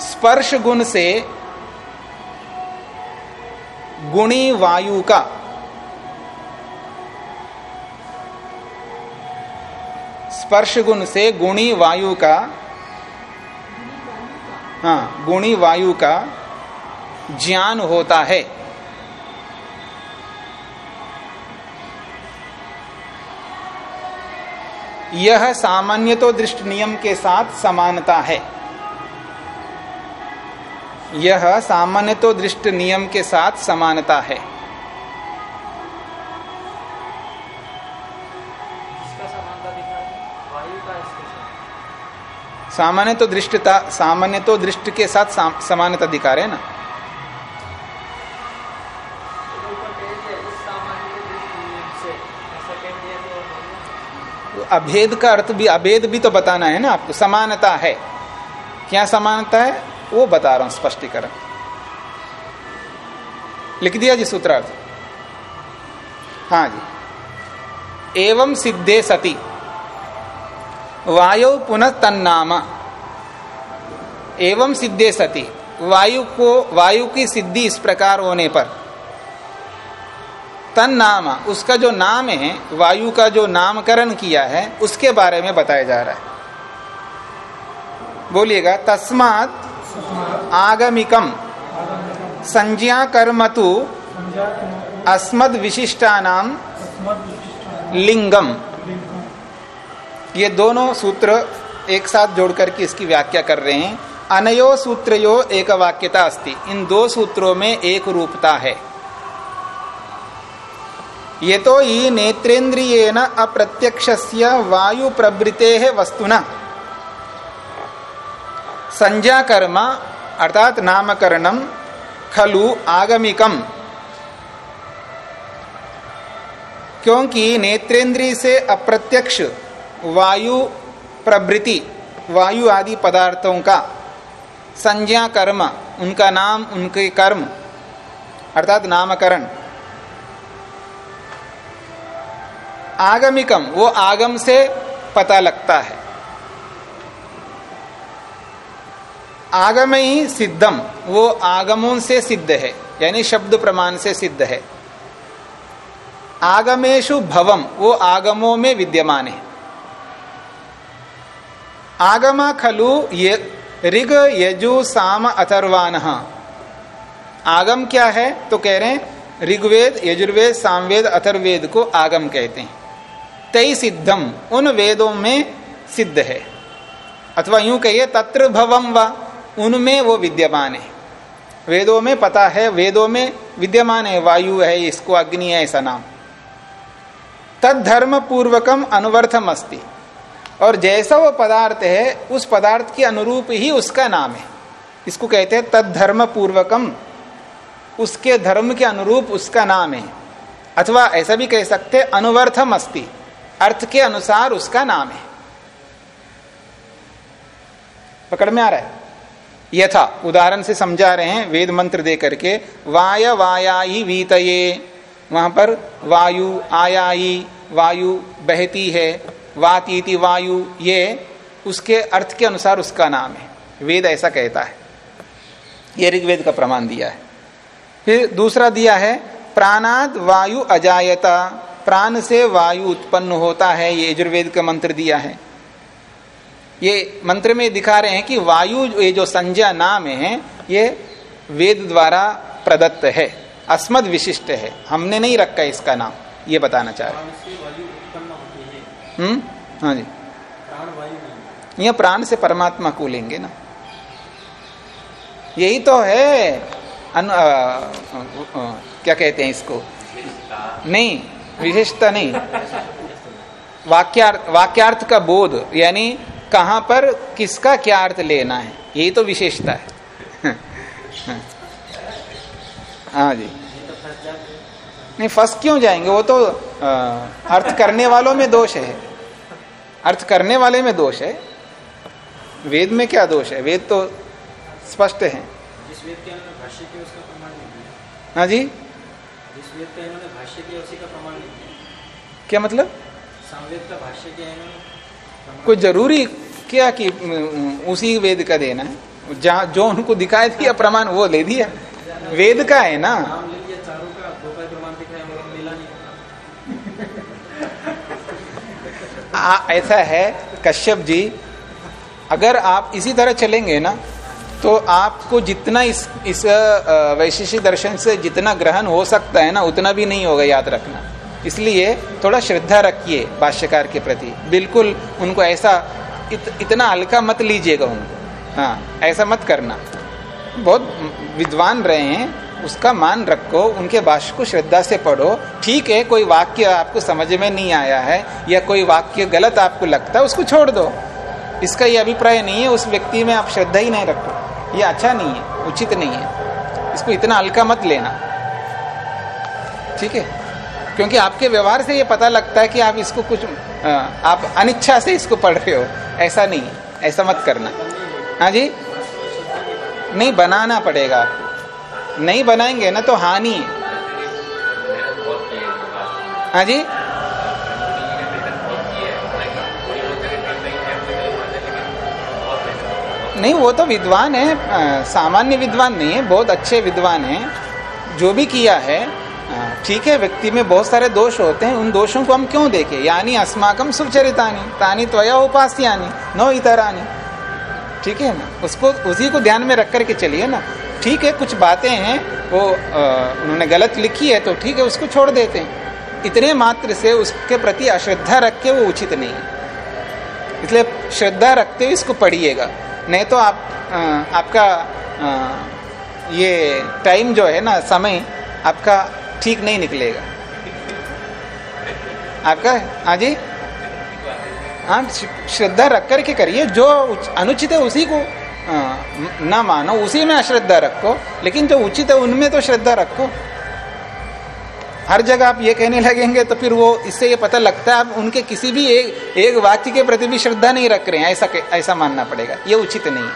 स्पर्श गुण से गुणी वायु का। स्पर्श गुण से गुणी वायु का हाँ गुणी वायु का ज्ञान होता है। यह सामान्य तो दृष्ट नियम के साथ समानता है। यह सामान्य तो दृष्ट नियम के साथ समानता है। सामान्य तो दृष्टता सामान्य तो दृष्ट के साथ समानता दिखा रहे ना? अभेद का अर्थ भी, अभेद भी तो बताना है ना आपको, समानता है। क्या समानता है? वो बता रहा हूँ, स्पष्टीकरण। लिख दिया जी सूत्रार्थ। हाँ जी। एवं सिद्धे सती। वायु पुनः तन्नाम। एवं सिद्धे सती। वायु को, वायु की सिद्धि इस प्रकार होने पर। तन नाम, उसका जो नाम है, वायु का जो नामकरण किया है, उसके बारे में बताया जा रहा है। बोलिएगा, तस्मात आगमिकम संज्ञा कर्म तो अस्मद विशिष्टानाम लिंगम। ये दोनों सूत्र एक साथ जोड़कर के इसकी व्याख्या कर रहे हैं। अनयो सूत्रयो एक वाक्यता अस्ति। इन दो सूत्रों में एक रूपता है। ये तो ही नेत्रेन्द्रिय अप्रत्यक्ष वायु प्रवृत्ते है वस्तुना। संज्ञा कर्म अर्थात नामकरणम खलु आगमिकम। क्योंकि नेत्रेंद्री से अप्रत्यक्ष वायु प्रवृत्ति वायु आदि पदार्थों का संज्ञा कर्म उनका नाम, उनके कर्म, अर्थात नामकरण। आगमिकम वो आगम से पता लगता है। आगम ही सिद्धम वो आगमों से सिद्ध है, यानी शब्द प्रमाण से सिद्ध है। आगमेशु भवम वो आगमों में विद्यमान है। आगमा खलु ये, ऋग यजु साम अथर्वान। आगम क्या है? तो कह रहे हैं, ऋग्वेद, यजुर्वेद, सामवेद, अथर्वेद को आगम कहते हैं। तई सिद्धम। उन वेदों में सिद्ध है। अथवा यूँ कहिए, तत्र भवम व, उनमें वो विद्यमान है। वेदों में पता है, वेदों में विद्यमान है, वायु है, इसको अग्नि है, ऐसा नाम। तद धर्म पूर्वकम अनुवर्थम अस्ति और जैसा वो पदार्थ है, उस पदार्थ के अनुरूप ही उसका नाम है। इसको कहते हैं तद धर्म पूर्वकम उसके धर्म के अनुरूप उसका नाम है। अथवा ऐसा भी कह सकते अनुवर्थम अस्ति अर्थ के अनुसार उसका नाम है। पकड़ में आ रहा है। यथा, उदाहरण से समझा रहे हैं, वेद मंत्र दे करके, वाय वायाई वीतये। वहाँ पर वायु आयाई वायु बहती है, वातीति वायु ये, उसके अर्थ के अनुसार उसका नाम है। वेद ऐसा कहता है। ये ऋग्वेद का प्रमाण दिया है। फिर दूसरा दिया है, प्राणाद वायु अजायता। प्राण से वायु उत्पन्न होता है ये यजुर्वेद का मंत्र दिया है। ये मंत्र में दिखा रहे हैं कि वायु ये जो संज्ञा नाम है ये वेद द्वारा प्रदत्त है अस्मद विशिष्ट है। हमने नहीं रखा इसका नाम ये बताना चाह रहे हम्म? हाँ जी। यह प्राण से परमात्मा को लेंगे ना। यही तो है अन, आ, आ, आ, क्या कहते हैं इसको? नहीं विशेषता नहीं। वाक्यार्थ वाक्यार्थ का बोध यानी कहाँ पर किसका क्या अर्थ लेना है यही तो विशेषता है। हाँ जी। नहीं फंस क्यों जाएँगे? वो तो आ, अर्थ करने वालों में दोष है। अर्थ करने वाले में दोष है। वेद में क्या दोष है? वेद तो स्पष्ट है। जिस वेद के भाष्य उसका हाँ जी। जिस वेद का इन्होंने भाष्य किया उसी का प्रमाण नहीं क्या। मतलब? सामवेद का भाष्य किया इन्होंने। कोई ज़रूरी क्या कि उसी वेद का देना है? जहाँ जो उनको दिखाई दिया प्रमाण वो ले दिया। वेद का है ना? दिखाया आ, ऐसा है कश्यप जी अगर आप इसी तरह चलेंगे ना तो आपको जितना इस इस वैशिष्ट दर्शन से जितना ग्रहण हो सकता है ना उतना भी नहीं होगा याद रखना। इसलिए थोड़ा श्रद्धा रखिए भाष्यकार के प्रति। बिल्कुल उनको ऐसा इत, इतना हल्का मत लीजिएगा उनको। हाँ ऐसा मत करना। बहुत विद्वान रहे हैं उसका मान रखो उनके भाष्य को श्रद्धा से पढ़ो। ठीक है कोई वाक्य आपको समझ में नहीं आया है या कोई वाक्य गलत आपको लगता है उसको छोड़ दो। इसका ये अभिप्राय नहीं है उस व्यक्ति में आप श्रद्धा ही नहीं रखो। ये अच्छा नहीं है, उचित नहीं है। इसको इतना हल्का मत लेना। ठीक है? क्योंकि आपके व्यवहार से ये पता लगता है कि आप इसको कुछ आप अनिच्छा से इसको पढ़ रहे हो। ऐसा नहीं है, ऐसा मत करना। हाँ जी? नहीं, बनाना पड़ेगा। नहीं बनाएँगे ना तो हानि है। हाँ जी? नहीं, वो तो विद्वान है सामान्य विद्वान नहीं है, बहुत अच्छे विद्वान है। जो भी किया है ठीक है, व्यक्ति में बहुत सारे दोष होते हैं, उन दोषों को हम क्यों देखें? यानी अस्माकम सुचरितानी, तानी त्वया उपास्यानी, नो इतरानी। ठीक है ना? उसको, उसी को ध्यान में रख करके चलिए ना। ठीक है, कुछ बातें हैं, वो उन्होंने गलत लिखी है तो ठीक है, उसको छोड़ देते हैं। इतने मात्र से उसके प्रति अश्रद्धा रख के वो उचित नहीं है। इसलिए श्रद्धा रखते हुए इसको पढ़िएगा। नहीं तो आप आ, आपका आ, ये टाइम जो है ना समय आपका ठीक नहीं निकलेगा। आपका हाँ? जी? हाँ श्रद्धा रख करके करिए जो अनुचित है उसी को ना मानो उसी में अश्रद्धा रखो लेकिन जो उचित है उनमें तो श्रद्धा रखो। हर जगह आप ये कहने लगेंगे तो फिर वो इससे ये पता लगता है आप उनके किसी भी एक एक वाक्य के प्रति भी श्रद्धा नहीं रख रहे हैं, ऐसा ऐसा मानना पड़ेगा। ये उचित नहीं है।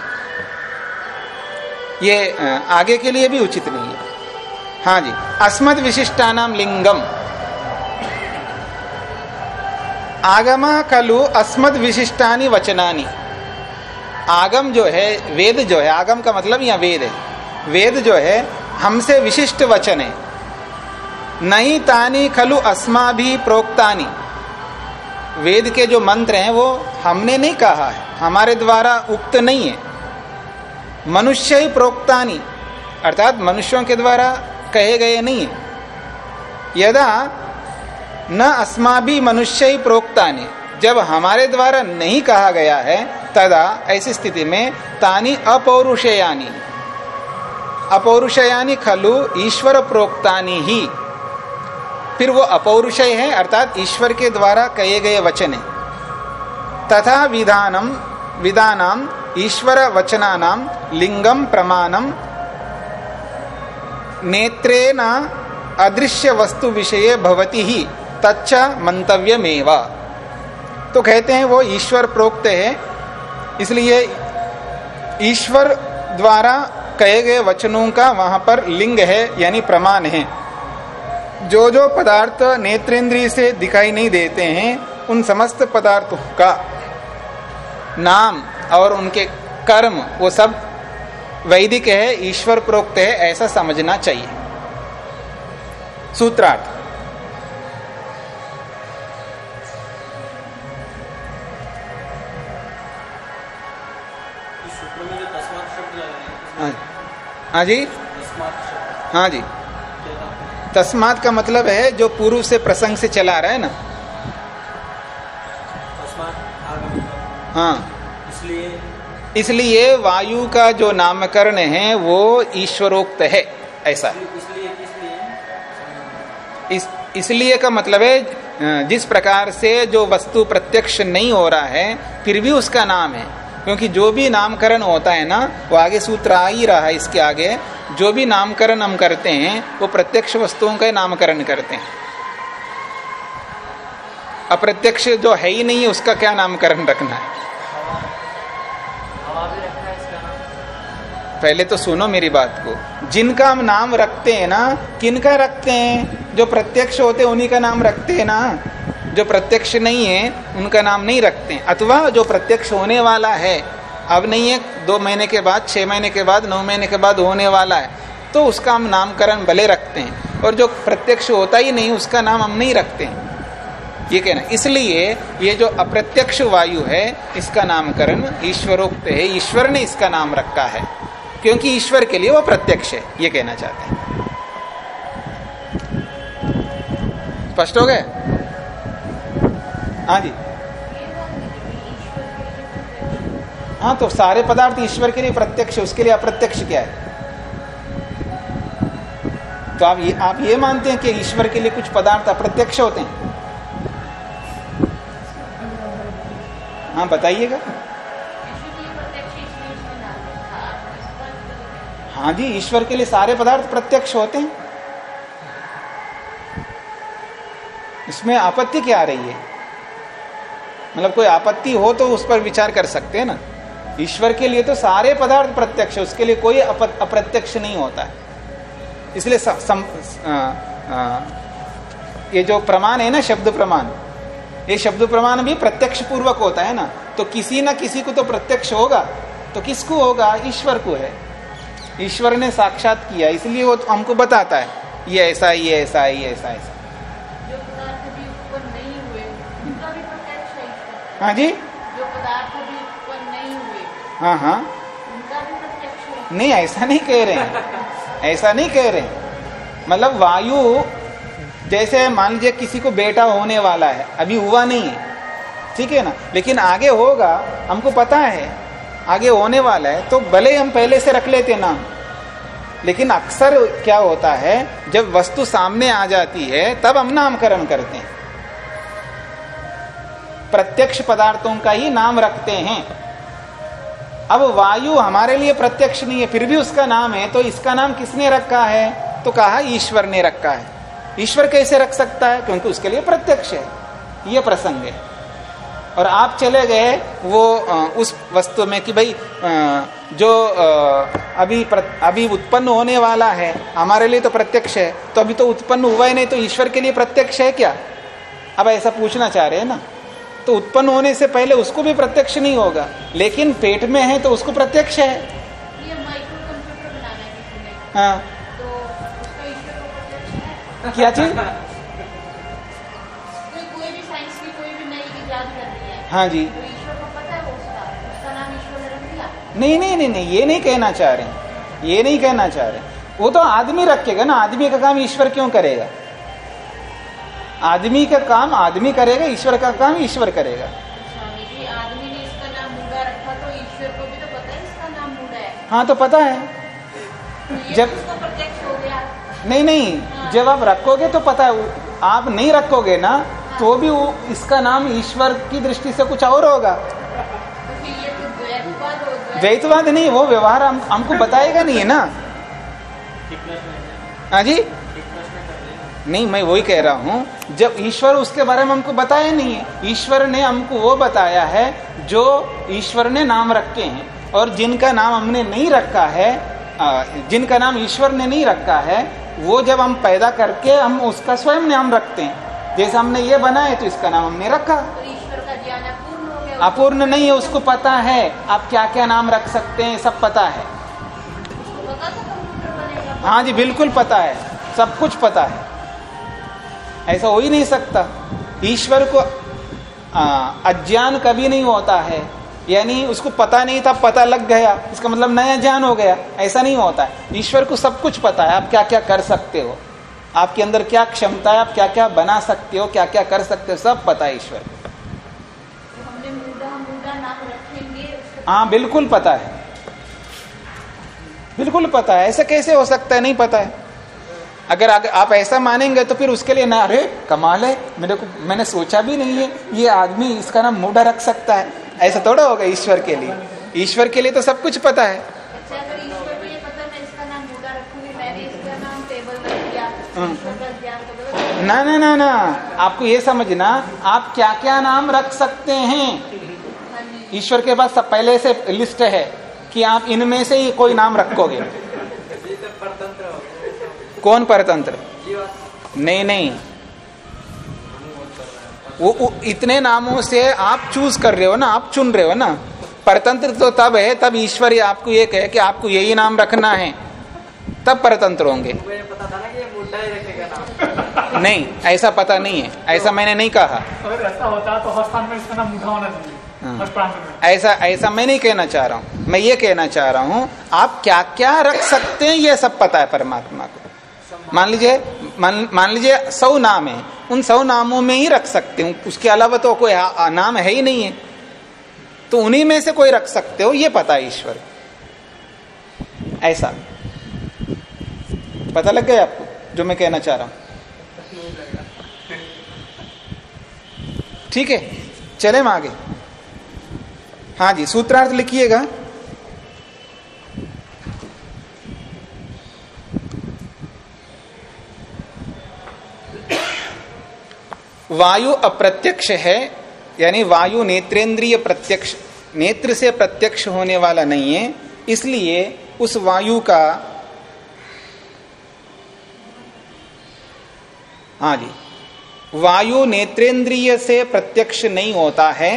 ये आगे के लिए भी उचित नहीं है। हाँ जी, अस्मद विशिष्टानाम लिंगम। आगमा कलु अस्मद विशिष्टानी वचनानी। आगम जो है, वेद जो है, आगम का मतलब यह वेद है। वेद जो है, हमसे विशिष्ट वचन है। नहीं तानी खलु अस्मा भी प्रोक्तानी। वेद के जो मंत्र हैं, वो हमने नहीं कहा है। हमारे द्वारा उक्त नहीं है। मनुष्य ही प्रोक्तानी। अर्थात मनुष्यों के द्वारा कहे गए नहीं है। यदा न अस्मा भी मनुष्य ही प्रोक्ता ने जब हमारे द्वारा नहीं कहा गया है, तदा ऐसी स्थिति में तानी अपौरुषयानी। अपौरुषयानी खलु ईश्वर प्रोक्तानी ही। फिर वो अपौरुषय है, अर्थात ईश्वर के द्वारा कहे गए वचन। तथा विधानम, विधानाम, ईश्वर वचनानाम, लिंगम प्रमाणम नेत्रेण अदृश्य वस्तु विषय भवती ही, तच्च मंतव्यमेवा। तो कहते हैं वो ईश्वर प्रोक्त है, इसलिए ईश्वर द्वारा कहे गए वचनों का वहाँ पर लिंग है, यानी प्रमाण है। जो जो पदार्थ नेत्रेंद्रिय से दिखाई नहीं देते हैं उन समस्त पदार्थों का नाम और उनके कर्म वो सब वैदिक है ईश्वर प्रोक्त है ऐसा समझना चाहिए। सूत्रार्थ। हाँ, जी। हाँ जी। तस्मात का मतलब है जो पूर्व से प्रसंग से चला रहा है ना। हाँ। इसलिए इसलिए वायु का जो नामकरण है वो ईश्वरोक्त है ऐसा। इस इसलिए का मतलब है जिस प्रकार से जो वस्तु प्रत्यक्ष नहीं हो रहा है फिर भी उसका नाम है। क्योंकि जो भी नामकरण होता है ना वो आगे सूत्र आ ही रहा है इसके आगे। जो भी नामकरण हम करते हैं, वो प्रत्यक्ष वस्तुओं का नामकरण करते हैं। अप्रत्यक्ष जो है ही नहीं, उसका क्या नामकरण रखना है? पहले तो सुनो मेरी बात को। जिनका हम नाम रखते हैं ना, किनका रखते हैं? जो प्रत्यक्ष होते उन्हीं का नाम रखते हैं ना। जो प्रत्यक्ष नहीं है, उनका नाम नहीं रखते अथवा जो प्रत्यक्ष होने वाला है अब नहीं है, दो महीने के बाद, छह महीने के बाद, नौ महीने के बाद होने वाला है। तो उसका हम नामकरण भले रखते हैं, और जो प्रत्यक्ष होता ही नहीं, उसका नाम हम नहीं रखते हैं। ये कहना, इसलिए ये जो अप्रत्यक्ष वायु है, इसका नामकरण ईश्वरोक्त है, ईश्वर ने इसका नाम रखा है, क्योंकि ईश्वर के लिए वो प्रत्यक्ष है, ये कहना चाहते हैं। स्पष्ट हो गए हाँ जी। हाँ तो सारे पदार्थ ईश्वर के लिए प्रत्यक्ष उसके लिए अप्रत्यक्ष क्या है? तो आप ये आप ये मानते हैं कि ईश्वर के लिए कुछ पदार्थ अप्रत्यक्ष होते हैं? हाँ बताइएगा। हाँ जी, ईश्वर के लिए सारे पदार्थ प्रत्यक्ष होते हैं। इसमें आपत्ति क्या आ रही है? मतलब कोई आपत्ति हो तो उस पर विचार कर सकते हैं ना? ईश्वर के लिए तो सारे पदार्थ प्रत्यक्ष उसके लिए कोई अप्रत्यक्ष नहीं होता है। इसलिए सम, सम, आ, आ, ये जो प्रमाण है ना शब्द प्रमाण ये शब्द प्रमाण भी प्रत्यक्ष पूर्वक होता है ना। तो किसी ना किसी को तो प्रत्यक्ष होगा तो किसको होगा? ईश्वर को है। ईश्वर ने साक्षात किया इसलिए वो हमको बताता है ये ऐसा ये ऐसा ये ऐसा ऐसा। हाँ जी? जो पदार्थ अभी उत्पन्न नहीं हुए हाँ हाँ। नहीं, ऐसा नहीं कह रहे हैं। ऐसा नहीं कह रहे हैं। मतलब वायु, जैसे मान लीजिए किसी को बेटा होने वाला है, अभी हुआ नहीं है। ठीक है ना? लेकिन आगे होगा, हमको पता है, आगे होने वाला है तो भले हम पहले से रख लेते नाम लेकिन अक्सर क्या होता है, जब वस्तु सामने आ जाती है, तब हम नामकरण करते हैं। प्रत्यक्ष पदार्थों का ही नाम रखते हैं। अब वायु हमारे लिए प्रत्यक्ष नहीं है, फिर भी उसका नाम है तो इसका नाम किसने रखा है? तो कहा ईश्वर ने रखा है। ईश्वर कैसे रख सकता है? क्योंकि उसके लिए प्रत्यक्ष है। यह प्रसंग है। और आप चले गए वो उस वस्तु में कि भाई जो अभी अभी उत्पन्न होने वाला है, हमारे लिए तो प्रत्यक्ष है तो अभी तो उत्पन्न हुआ ही नहीं तो ईश्वर के लिए प्रत्यक्ष है क्या? अब ऐसा पूछना चाह रहे हैं ना? तो उत्पन्न होने से पहले उसको भी प्रत्यक्ष नहीं होगा। लेकिन पेट में है तो उसको प्रत्यक्ष है। हाँ तो क्या चीज़? हाँ जी। नहीं नहीं नहीं नहीं ये नहीं कहना चाह रहे ये नहीं कहना चाह रहे वो तो आदमी रखेगा ना। आदमी का काम ईश्वर क्यों करेगा? आदमी का काम आदमी करेगा ईश्वर का काम ईश्वर करेगा। स्वामी जी आदमी ने इसका नाम मूडा रखा तो ईश्वर को भी तो पता है इसका नाम मूडा है? हाँ तो पता है। तो जब- उसको प्रत्यक्ष हो गया। नहीं नहीं जब आप रखोगे तो पता है आप नहीं रखोगे ना तो भी वो इसका नाम ईश्वर की दृष्टि से कुछ और होगा। द्वैतवाद हो नहीं वो व्यवहार हम हमको बताएगा नहीं है ना? हाँ जी ठीक प्रश्न कर लेना नहीं मैं वही कह रहा हूँ जब ईश्वर उसके बारे में हमको बताया नहीं है। ईश्वर ने हमको वो बताया है जो ईश्वर ने नाम रखे हैं और जिनका नाम हमने नहीं रखा है जिनका नाम ईश्वर ने नहीं रखा है वो जब हम पैदा करके हम उसका स्वयं नाम रखते हैं। जैसे हमने ये बनाया तो इसका नाम हमने रखा। तो अपूर्ण नहीं है उसको पता है। आप क्या क्या नाम रख सकते हैं सब पता है। तो हाँ जी बिल्कुल पता है। सब कुछ पता है। ऐसा हो ही नहीं सकता। ईश्वर को अज्ञान कभी नहीं होता है। यानी उसको पता नहीं था पता लग गया। इसका मतलब नया ज्ञान हो गया। ऐसा नहीं होता है। ईश्वर को सब कुछ पता है। आप क्या क्या कर सकते हो? आपके अंदर क्या क्षमता है? आप क्या क्या बना सकते हो? क्या क्या कर सकते हो? सब पता है ईश्वर को। तो हाँ बिल्कुल पता है। बिल्कुल पता है। ऐसा कैसे हो सकता है? नहीं पता है। अगर आप ऐसा मानेंगे तो फिर उसके लिए ना अरे कमाल है मेरे को मैंने सोचा भी नहीं है ये आदमी इसका नाम मूडा रख सकता है। ऐसा थोड़ा होगा ईश्वर के लिए। ईश्वर के लिए तो सब कुछ पता है। अच्छा हम्म। तो ना ना ना ना आपको ये समझना आप क्या क्या नाम रख सकते हैं? हाँ ईश्वर के पास सब पहले से लिस्ट है कि आप इनमें से ही कोई नाम रखोगे ये तो परतंत्र हो गया कौन परतंत्र? नहीं नहीं। वो, वो इतने नामों से आप चूज़ कर रहे हो ना आप चुन रहे हो ना। परतंत्र तो तब है तब ईश्वर ही आपको ये कहे कि आपको यही नाम रखना है। तब परतंत्र होंगे। मुझे ये पता था ना कि ये मुद्दा ही रखेगा नाम। नहीं ऐसा पता नहीं है ऐसा मैंने नहीं कहा। अगर ऐसा होता तो हर में इसका नाम होना चाहिए हाँ। हर प्रांत में। ऐसा ऐसा मैं नहीं कहना चाह रहा हूँ। मैं ये कहना चाह रहा हूँ आप क्या क्या रख सकते हैं ये सब पता है परमात्मा को। मान लीजिए मान लीजिए सौ नाम है। उन सौ नामों में ही रख सकते हूँ। उसके अलावा तो कोई नाम है ही नहीं है। तो उन्हीं में से कोई रख सकते हो, ये पता है ईश्वर। ऐसा। पता लग गया आपको, जो मैं कहना चाह रहा हूँ? ठीक है, चले आगे। हाँ जी, सूत्रार्थ लिखिएगा। वायु अप्रत्यक्ष है, यानी वायु नेत्रेंद्रिय प्रत्यक्ष, नेत्र से प्रत्यक्ष होने वाला नहीं है, इसलिए उस वायु का हाँ जी, वायु नेत्रेंद्रिय से प्रत्यक्ष नहीं होता है,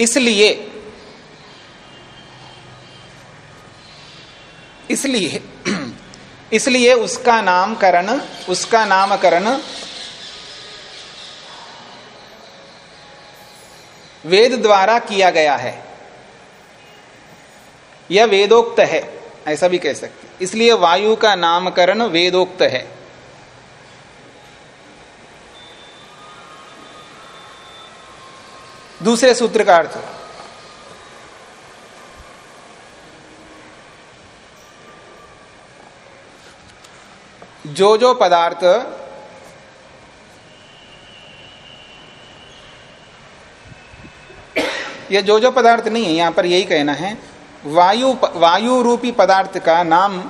इसलिए इसलिए इसलिए उसका नामकरण उसका नामकरण वेद द्वारा किया गया है। यह वेदोक्त है, ऐसा भी कह सकते इसलिए वायु का नामकरण वेदोक्त है। दूसरे सूत्र का अर्थ जो जो पदार्थ ये जो जो पदार्थ नहीं है, यहाँ पर यही कहना है, वायु वायु रूपी पदार्थ का नाम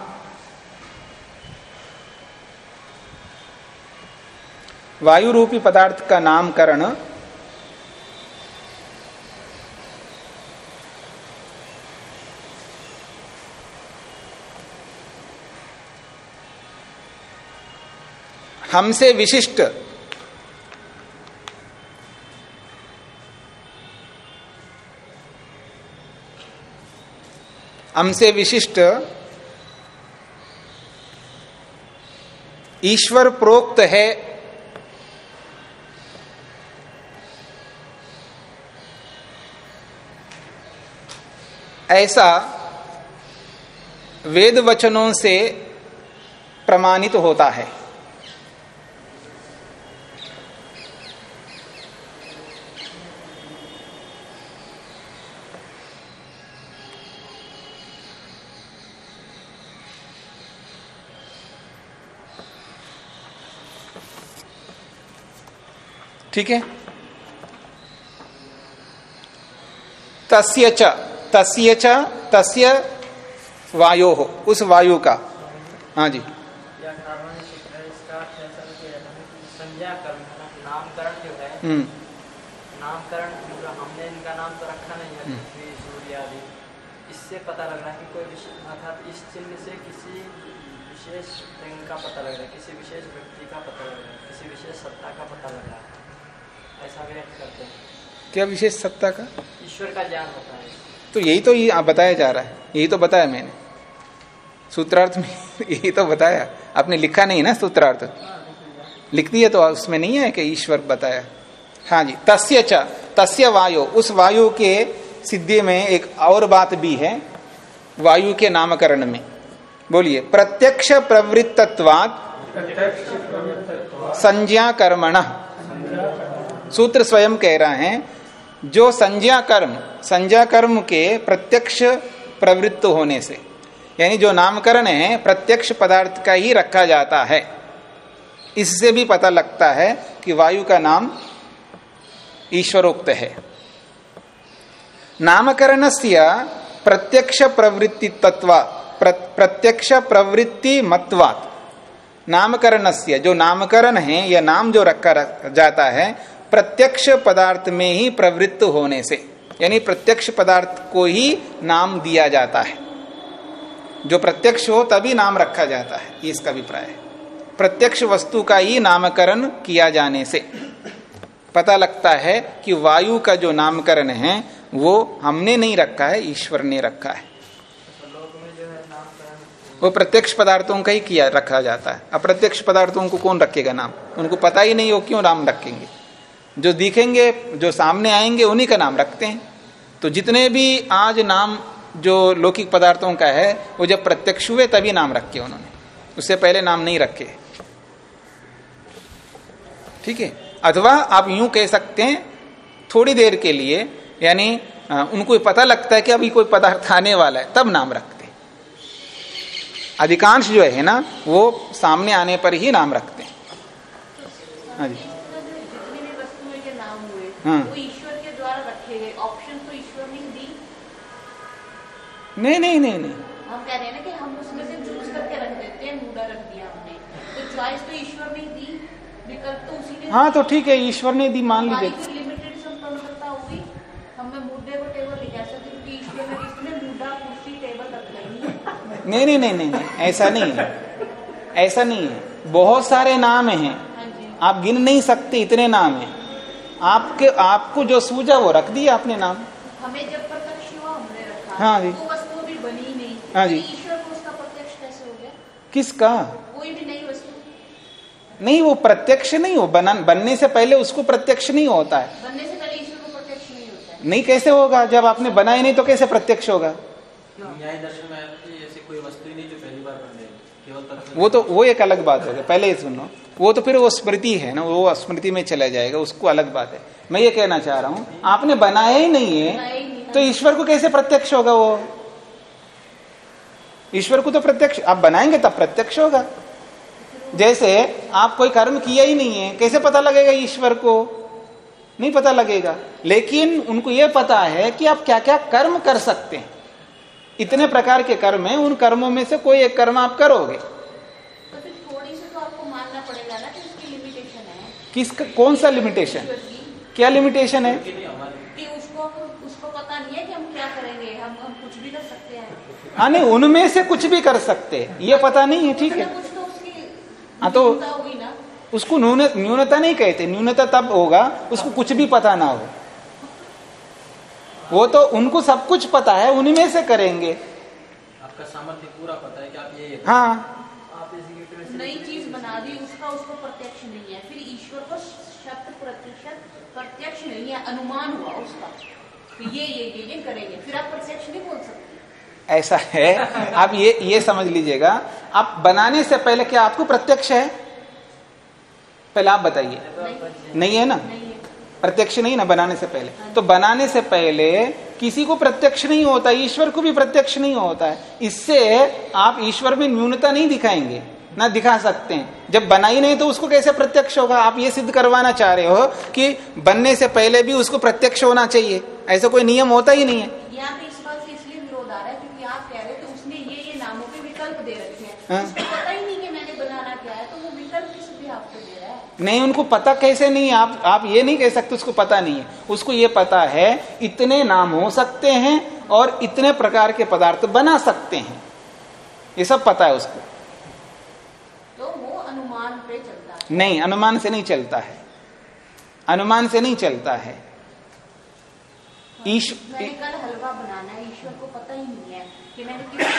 वायु रूपी पदार्थ का नामकरण हमसे विशिष्ट। हमसे विशिष्ट ईश्वर प्रोक्त है। ऐसा वेद वचनों से प्रमाणित होता है। ठीक है? तस्य च तस्य च, तस्य वायो हो उस वायु का। हाँ जी। नामकरण हम्म। नामकरण हमने इनका नाम तो रखा नहीं है। सूर्य आदि इससे पता लग रहा है कि कोई इस चिन्ह से किसी विशेष का पता लग रहा है किसी विशेष व्यक्ति का पता लग रहा है किसी विशेष सत्ता का पता लग रहा है ऐसा व्यक्त करते हैं। क्या विशेष सत्ता का? ईश्वर का ज्ञान होता है। तो यही तो ये बताया जा रहा है। यही तो बताया मैंने। सूत्रार्थ में यही तो बताया। आपने लिखा नहीं ना सूत्रार्थ? लिख दिया तो उसमें नहीं है कि ईश्वर बताया। हाँ जी तस्य च तस्य वायु। उस वायु के सिद्धि में एक और बात भी है वायु के नामकरण में। बोलिए प्रत्यक्ष प्रवृत्तवाद संज्ञा कर्मण सूत्र स्वयं कह रहे हैं जो संज्ञा कर्म संज्ञा कर्म के प्रत्यक्ष प्रवृत्त होने से यानी जो नामकरण है प्रत्यक्ष पदार्थ का ही रखा जाता है। इससे भी पता लगता है कि वायु का नाम ईश्वरोक्त है। नामकरण से प्रत्यक्ष प्रवृत्ति तत्व प्र, प्रत्यक्ष प्रवृत्ति मत्वात् नामकरण से जो नामकरण है या नाम जो रखा रख जाता है प्रत्यक्ष पदार्थ में ही प्रवृत्त होने से, यानी प्रत्यक्ष पदार्थ को ही नाम दिया जाता है। जो प्रत्यक्ष हो तभी नाम रखा जाता है, ये इसका अभिप्राय है। प्रत्यक्ष वस्तु का ही नामकरण किया जाने से। पता लगता है कि वायु का जो नामकरण है, वो हमने नहीं रखा है, ईश्वर ने रखा है। वो प्रत्यक्ष पदार्थों का ही किया, रखा जाता है। अप्रत्यक्ष पदार्थों को कौन रखेगा नाम? उनको पता ही नहीं हो क्यों नाम रखेंगे। जो दिखेंगे, जो सामने आएँगे, उन्हीं का नाम रखते हैं। तो जितने भी आज नाम जो लौकिक पदार्थों का है, वो जब प्रत्यक्ष हुए, तभी नाम रखे उन्होंने। उससे पहले नाम नहीं रखे। ठीक है? अथवा आप यूँ कह सकते हैं, थोड़ी देर के लिए, यानी उनको पता लगता है कि अभी कोई पदार्थ आने वाला है, तब नाम रखते अधिकांश जो है ना, वो सामने आने पर ही नाम रखते हैं। हाँ जी जितनी भी वस्तुएँ के नाम हुए हाँ। वो ईश्वर के द्वारा रखे गए। ऑप्शन तो ईश्वर ने दी। नहीं नहीं नहीं नहीं। हम कह रहे हैं ना कि हम उसमें से चूज़ करके रख देते हैं मूडा रख दिया हमने। तो चॉइस तो ईश्वर ने दी विकल्प तो उसी ने हाँ तो ठीक है ईश्वर ने दी मान लीजिए। लिमिटेड संपन्नता होगी हमें मुद्दे को टेबल नहीं कह सकते क्योंकि ईश्वर ने मुद्दा कुर्सी टेबल रखा नहीं नहीं नहीं नहीं नहीं नहीं ऐसा नहीं है। ऐसा नहीं है। बहुत सारे नाम हैं। हाँ आप गिन नहीं सकते इतने नाम हैं। आपके आपको जो सूझा वो रख दिया आपने नाम? हमें जब प्रत्यक्ष हुआ हमने रखा। हाँ जी। तो वस्तु अभी बनी नहीं। हाँ जी। तो ईश्वर को उसका प्रत्यक्ष कैसे हो गया? किसका? कोई भी नई वस्तु। नहीं वो प्रत्यक्ष नहीं हो बना बनने से पहले उसको प्रत्यक्ष नहीं होता है। बनने से पहले ईश्वर को प्रत्यक्ष नहीं होता है। नहीं कैसे होगा? जब आपने बनाया नहीं तो कैसे प्रत्यक्ष होगा? न्याय दर्शन में ऐसी कोई वस्तु ही नहीं जो पहली बार बन वो तो वो एक अलग बात हो पहले ही सुनो। वो तो फिर वो स्मृति है ना, वो स्मृति में चला जाएगा, उसको अलग बात है। मैं ये कहना चाह रहा हूँ, आपने बनाया ही नहीं है। तो ईश्वर को कैसे प्रत्यक्ष होगा वो? ईश्वर को तो प्रत्यक्ष, आप बनाएँगे तब प्रत्यक्ष होगा। जैसे आप कोई कर्म किया ही नहीं है, कैसे पता लगेगा ईश्वर को? नहीं पता लगेगा। लेकिन उनको यह पता है कि आप क्या क्या कर्म कर सकते हैं। इतने प्रकार के कर्म हैं, उन कर्मों में से कोई एक कर्म आप करोगे तो फिर थोड़ी सी तो आपको मानना पड़ेगा ना कि उसकी लिमिटेशन है किसका कौन सा लिमिटेशन क्या लिमिटेशन है? कि उसको उसको पता नहीं है कि हम क्या करेंगे हम हम कुछ भी कर सकते हैं। हाँ नहीं उनमें से कुछ भी कर सकते हैं। ये पता नहीं है ठीक है। कुछ तो उसकी हाँ तो- उसको न्यूनता नहीं कहते न्यूनता तब होगा उसको कुछ भी पता ना हो। वो तो उनको सब कुछ पता है उन्हीं में से करेंगे। आपका सामर्थ्य पूरा पता है कि आप ये हाँ। आप नई चीज़ बना दी उसका उसको प्रत्यक्ष नहीं को शत प्रतिशत प्रत्यक्ष नहीं है अनुमान हुआ उसका। तो ये ये ये ये करेंगे। फिर आप प्रत्यक्ष नहीं बोल सकते। ऐसा है? आप ये ये समझ लीजिएगा। आप बनाने से पहले क्या आपको प्रत्यक्ष है? पहले आप बताइए। नहीं नहीं है ना? प्रत्यक्ष नहीं ना बनाने से पहले। तो बनाने से पहले किसी को प्रत्यक्ष नहीं होता, ईश्वर को भी प्रत्यक्ष नहीं होता है। इससे आप ईश्वर में न्यूनता नहीं दिखाएँगे। ना दिखा सकते हैं। जब बना ही नहीं तो उसको कैसे प्रत्यक्ष होगा? आप ये सिद्ध करवाना चाह रहे हो कि बनने से पहले भी उसको प्रत्यक्ष होना चाहिए। ऐसा कोई नियम होता ही नहीं है। यहाँ पे इस बात से इसलिए विरोध आ रहा है क्योंकि आप कह रहे थे उसने ये ये नामों के विकल्प दे रखे। उसको पता नहीं कि मैंने बनाना क्या तो नहीं उनको पता कैसे नहीं आप आप ये नहीं कह सकते उसको पता नहीं है। उसको ये पता है इतने नाम हो सकते हैं और इतने प्रकार के पदार्थ बना सकते हैं। ये सब पता है उसको। अनुमान पे चलता है। नहीं अनुमान से नहीं चलता है। अनुमान से नहीं चलता है। ईश मैंने कल हलवा बनाना है ईश्वर को पता ही नहीं है कि मैंने किस है।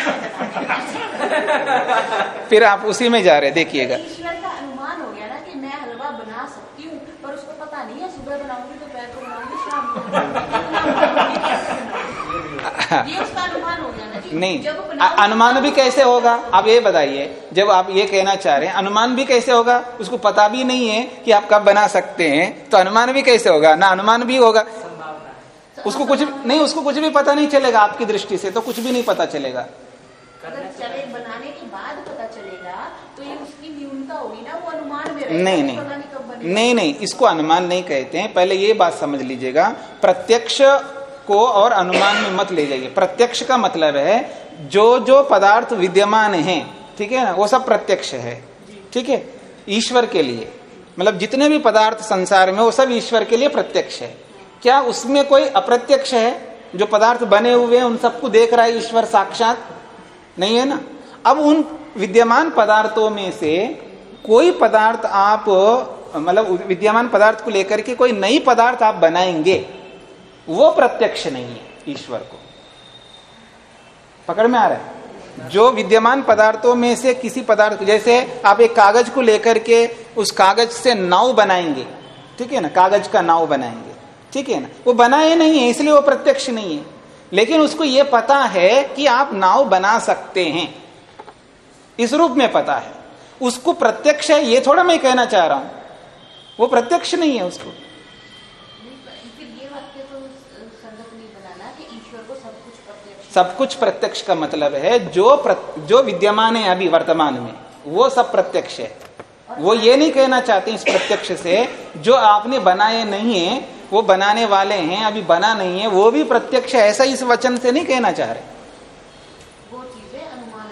फिर आप उसी में जा रहे देखिएगा। ईश्वर का अनुमान हो गया ना कि मैं हलवा बना सकती हूँ पर उसको पता नहीं है सुबह बनाऊँगी दोपहर को बनाऊँगी शाम को? ये उसका अनुमान हो गया ना जी नहीं अनुमान भी कैसे होगा? आप ये बताइए जब आप ये कहना चाह रहे हैं अनुमान भी कैसे होगा? उसको पता भी नहीं है कि आप कब बना सकते हैं तो अनुमान भी कैसे होगा? ना अनुमान भी होगा। उसको कुछ नहीं उसको कुछ भी पता नहीं चलेगा आपकी दृष्टि से तो कुछ भी नहीं पता चलेगा। अगर चले बनाने के बाद पता चलेगा तो नहीं नहीं। पता नहीं कब बनेगा। नहीं नहीं इसको अनुमान नहीं कहते हैं। पहले ये बात समझ लीजिएगा प्रत्यक्ष को और अनुमान में मत ले जाइए। प्रत्यक्ष का मतलब है, जो जो पदार्थ विद्यमान है, ठीक है ना, वो सब प्रत्यक्ष है, ठीक है, ईश्वर के लिए। मतलब जितने भी पदार्थ संसार में, वो सब ईश्वर के लिए प्रत्यक्ष है। क्या उसमें कोई अप्रत्यक्ष है? जो पदार्थ बने हुए हैं, उन सबको देख रहा है ईश्वर साक्षात? नहीं है ना? अब उन विद्यमान पदार्थों में से कोई पदार्थ आप मतलब विद्यमान पदार्थ को लेकर के कोई नई पदार्थ आप बनाएँगे। वो प्रत्यक्ष नहीं है ईश्वर को। पकड़ में आ रहा है? जो विद्यमान पदार्थों में से किसी पदार्थ जैसे आप एक कागज़ को लेकर के उस कागज़ से नाव बनाएँगे, ठीक है ना? कागज़ का नाव बनाएँगे, ठीक है ना? वो बनाए नहीं है, इसलिए वो प्रत्यक्ष नहीं है। लेकिन उसको ये पता है कि आप नाव बना सकते हैं। इस रूप में पता है। उसको प्रत्यक्ष है, ये थोड़ा मैं कहना चाह रहा हूँ। वो प्रत्यक्ष नहीं है उसको नहीं, पर फिर ये वाक्य तो संगत नहीं बनाना कि ईश्वर को सब कुछ प्रत्यक्ष सब कुछ प्रत्यक्ष का मतलब है जो जो विद्यमान है अभी वर्तमान में वो सब प्रत्यक्ष है। वो ये नहीं कहना चाहते इस प्रत्यक्ष से जो आपने बनाए नहीं है वो बनाने वाले हैं अभी बना नहीं है वो भी प्रत्यक्ष है ऐसा इस वचन से नहीं कहना चाह रहे। वो अनुमान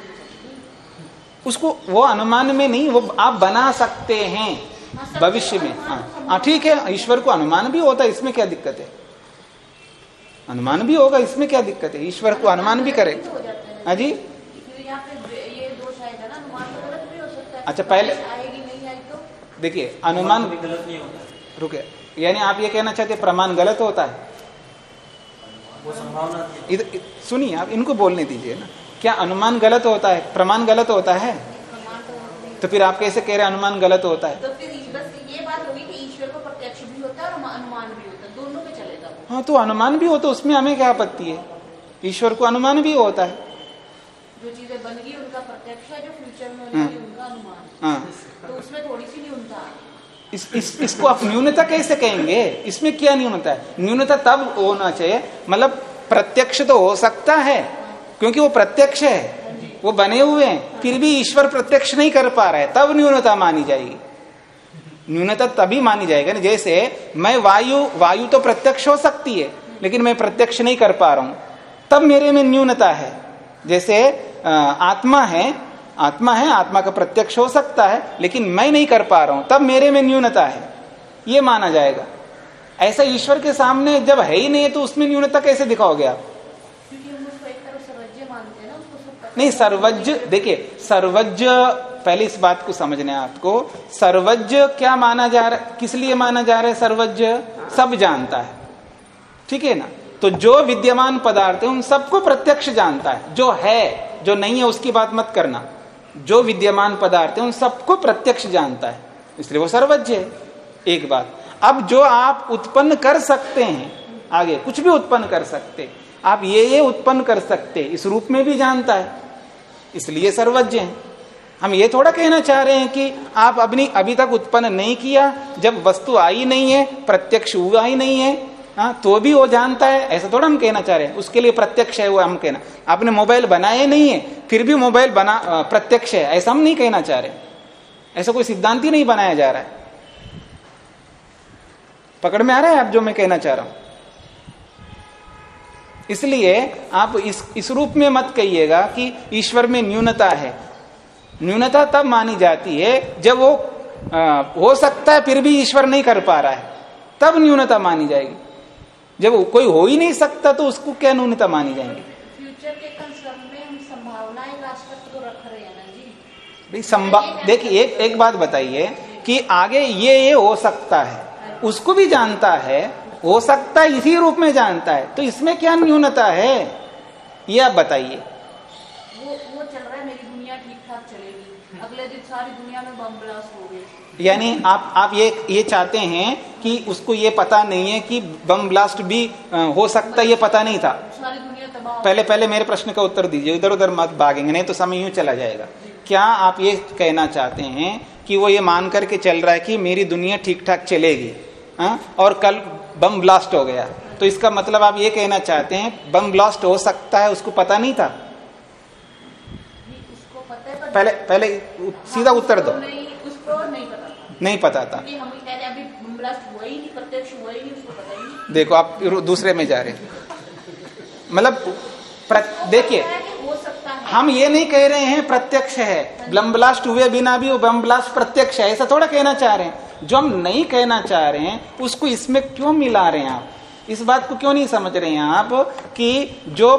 उसको वो अनुमान में नहीं वो आप बना सकते हैं हाँ, भविष्य में। हाँ। हाँ ठीक है ईश्वर को अनुमान भी होता है इसमें क्या दिक्कत है? अनुमान भी होगा इसमें क्या दिक्कत है? ईश्वर को अनुमान भी करे। हो जी? फिर यहाँ पे ये दोष आएगा ना अनुमान तो गलत भी हो सकता है अच्छा, पहले- आएगी नहीं आई तो देखिए अनुमान गलत नहीं होता रुके यानी आप ये कहना चाहते हैं प्रमाण गलत होता है? वो संभावना थी इधर सुनिए आप इनको बोलने दीजिए ना। क्या अनुमान गलत होता है? प्रमाण गलत होता है? तो तो फिर आप कैसे कह रहे हैं अनुमान गलत होता है? तो फिर बस ये बात होगी कि ईश्वर को प्रत्यक्ष भी होता है और अनुमान भी होता है दोनों पे चलेगा वो हाँ तो अनुमान भी हो तो उसमें हमें क्या आपत्ति है? ईश्वर को अनुमान भी होता है। जो चीज़ें बन गई उनका प्रत्यक्ष है जो फ्यूचर में होने उनका अनुमान। हाँ। तो उसमें थोड़ी सी न्यूनता। इस, इस इसको आप न्यूनता कैसे कहेंगे? इसमें क्या न्यूनता है? न्यूनता तब होना चाहिए मतलब प्रत्यक्ष तो हो सकता है क्योंकि वो प्रत्यक्ष है। वो बने हुए हैं फिर भी ईश्वर प्रत्यक्ष नहीं कर पा रहा है तब न्यूनता मानी जाएगी। न्यूनता तभी मानी जाएगा ना, जैसे मैं वायु वायु तो प्रत्यक्ष हो सकती है, लेकिन मैं प्रत्यक्ष नहीं कर पा रहा हूँ। तब मेरे में न्यूनता है। जैसे आत्मा है आत्मा है, आत्मा का प्रत्यक्ष हो सकता है, लेकिन मैं नहीं कर पा रहा हूँ, तब मेरे में न्यूनता है। ये माना जाएगा। ऐसा ईश्वर के सामने जब है ही नहीं तो उसमें न्यूनता कैसे दिखाओगे आप क्योंकि हम उसको एक तरफ़ सर्वज्ञ मानते हैं ना उसको सब पता नहीं है। सर्वज्ञ, देखिए, सर्वज्ञ, पहले इस बात को समझना है आपको, सर्वज्ञ क्या माना जा रहा है किस लिए माना जा रहा है सर्वज्ञ? सब जानता है। ठीक है ना? तो जो विद्यमान पदार्थ है, उन सबको प्रत्यक्ष जानता है। जो है, जो नहीं है, उसकी बात मत करना। जो विद्यमान पदार्थ है, उन सबको प्रत्यक्ष जानता है। इसलिए वो सर्वज्ञ है। एक बात। अब जो आप उत्पन्न कर सकते हैं, आगे, कुछ भी उत्पन्न कर सकते आप ये ये उत्पन्न कर सकते इस रूप में भी जानता है। इसलिए सर्वज्ञ है। हम ये थोड़ा कहना चाह रहे हैं कि आप अपनी अभी तक उत्पन्न नहीं किया, जब वस्तु आई नहीं है, प्रत्यक्ष हुआ ही नहीं है हाँ तो भी वो जानता है। ऐसा थोड़ा हम कहना चाह रहे हैं। उसके लिए प्रत्यक्ष है वो हम कहना। आपने मोबाइल बनाए नहीं है, फिर भी मोबाइल बना प्रत्यक्ष है। ऐसा हम नहीं कहना चाह रहे ऐसा कोई सिद्धांत ही नहीं बनाया जा रहा है। पकड़ में आ रहा है आप जो मैं कहना चाह रहा हूँ? इसलिए आप इस इस रूप में मत कहिएगा कि ईश्वर में न्यूनता है। न्यूनता तब मानी जाती है जब वो आ, हो सकता है फिर भी ईश्वर नहीं कर पा रहा है। तब न्यूनता मानी जाएगी। जब कोई हो ही नहीं सकता तो उसको क्या न्यूनता मानी जाएँगी? फ्यूचर के कंसर्न में हम संभावनाएँ तो हैं भाई संभाव देखिए एक एक बात बताइए कि आगे ये ये हो सकता है। उसको भी जानता है हो सकता है इसी रूप में जानता है। तो इसमें क्या न्यूनता है? ये आप बताइए। वो वो चल रहा है मेरी दुनिया ठीक ठाक चलेगी। अगले दिन सारी दुनिया में बम ब्लास्ट हो गए। यानी आप आप ये ये चाहते हैं कि उसको ये पता नहीं है कि बम ब्लास्ट भी हो सकता ये पता नहीं था। पहले पहले मेरे प्रश्न का उत्तर दीजिए इधर उधर मत भागेंगे नहीं तो समय यूँ चला जाएगा। क्या आप ये कहना चाहते हैं कि वो ये मान करके चल रहा है कि मेरी दुनिया ठीक ठाक चलेगी हा? और कल बम ब्लास्ट हो गया। तो इसका मतलब आप ये कहना चाहते हैं, बम ब्लास्ट हो सकता है, उसको पता नहीं था? पता है पहले पहले सीधा उत्तर दो। नहीं उसको नहीं पता था। नहीं पता था ही ही ही देखो, आप दूसरे में जा रहे हैं। मतलब देखिए हम ये नहीं कह रहे हैं प्रत्यक्ष है। ब्लम ब्लास्ट हुए बिना भी वो बम ब्लास्ट प्रत्यक्ष है, ऐसा थोड़ा कहना चाह रहे हैं। जो हम नहीं कहना चाह रहे हैं, उसको इसमें क्यों मिला रहे हैं आप? इस बात को क्यों नहीं समझ रहे हैं आप कि जो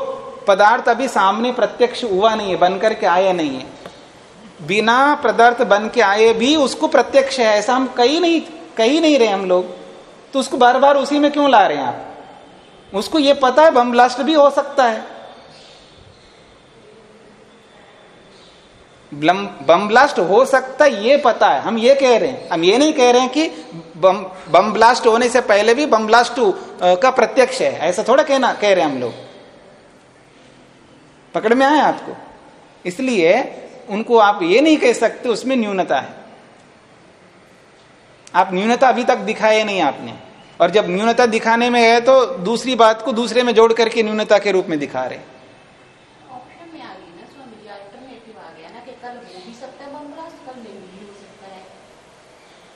पदार्थ अभी सामने प्रत्यक्ष हुआ नहीं है, बन करके आया नहीं है। बिना पदार्थ बन के आए भी उसको प्रत्यक्ष है, ऐसा हम कहीं नहीं कहीं नहीं रहे हम लोग। तो उसको बार बार उसी में क्यों ला रहे हैं आप? उसको ये पता है बम ब्लास्ट भी हो सकता है। बम ब्लास्ट हो सकता है, ये पता है। हम ये कह रहे हैं। हम ये नहीं कह रहे हैं कि बम ब्लास्ट होने से पहले भी बम ब्लास्ट का प्रत्यक्ष है। ऐसा थोड़ा कहना, कह रहे हैं हम लोग। पकड़ में आए आपको? इसलिए उनको आप ये नहीं कह सकते, उसमें न्यूनता है। आप न्यूनता अभी तक दिखाए नहीं आपने। और जब न्यूनता दिखाने में है तो दूसरी बात को दूसरे में जोड़ करके न्यूनता के रूप में दिखा रहे हैं।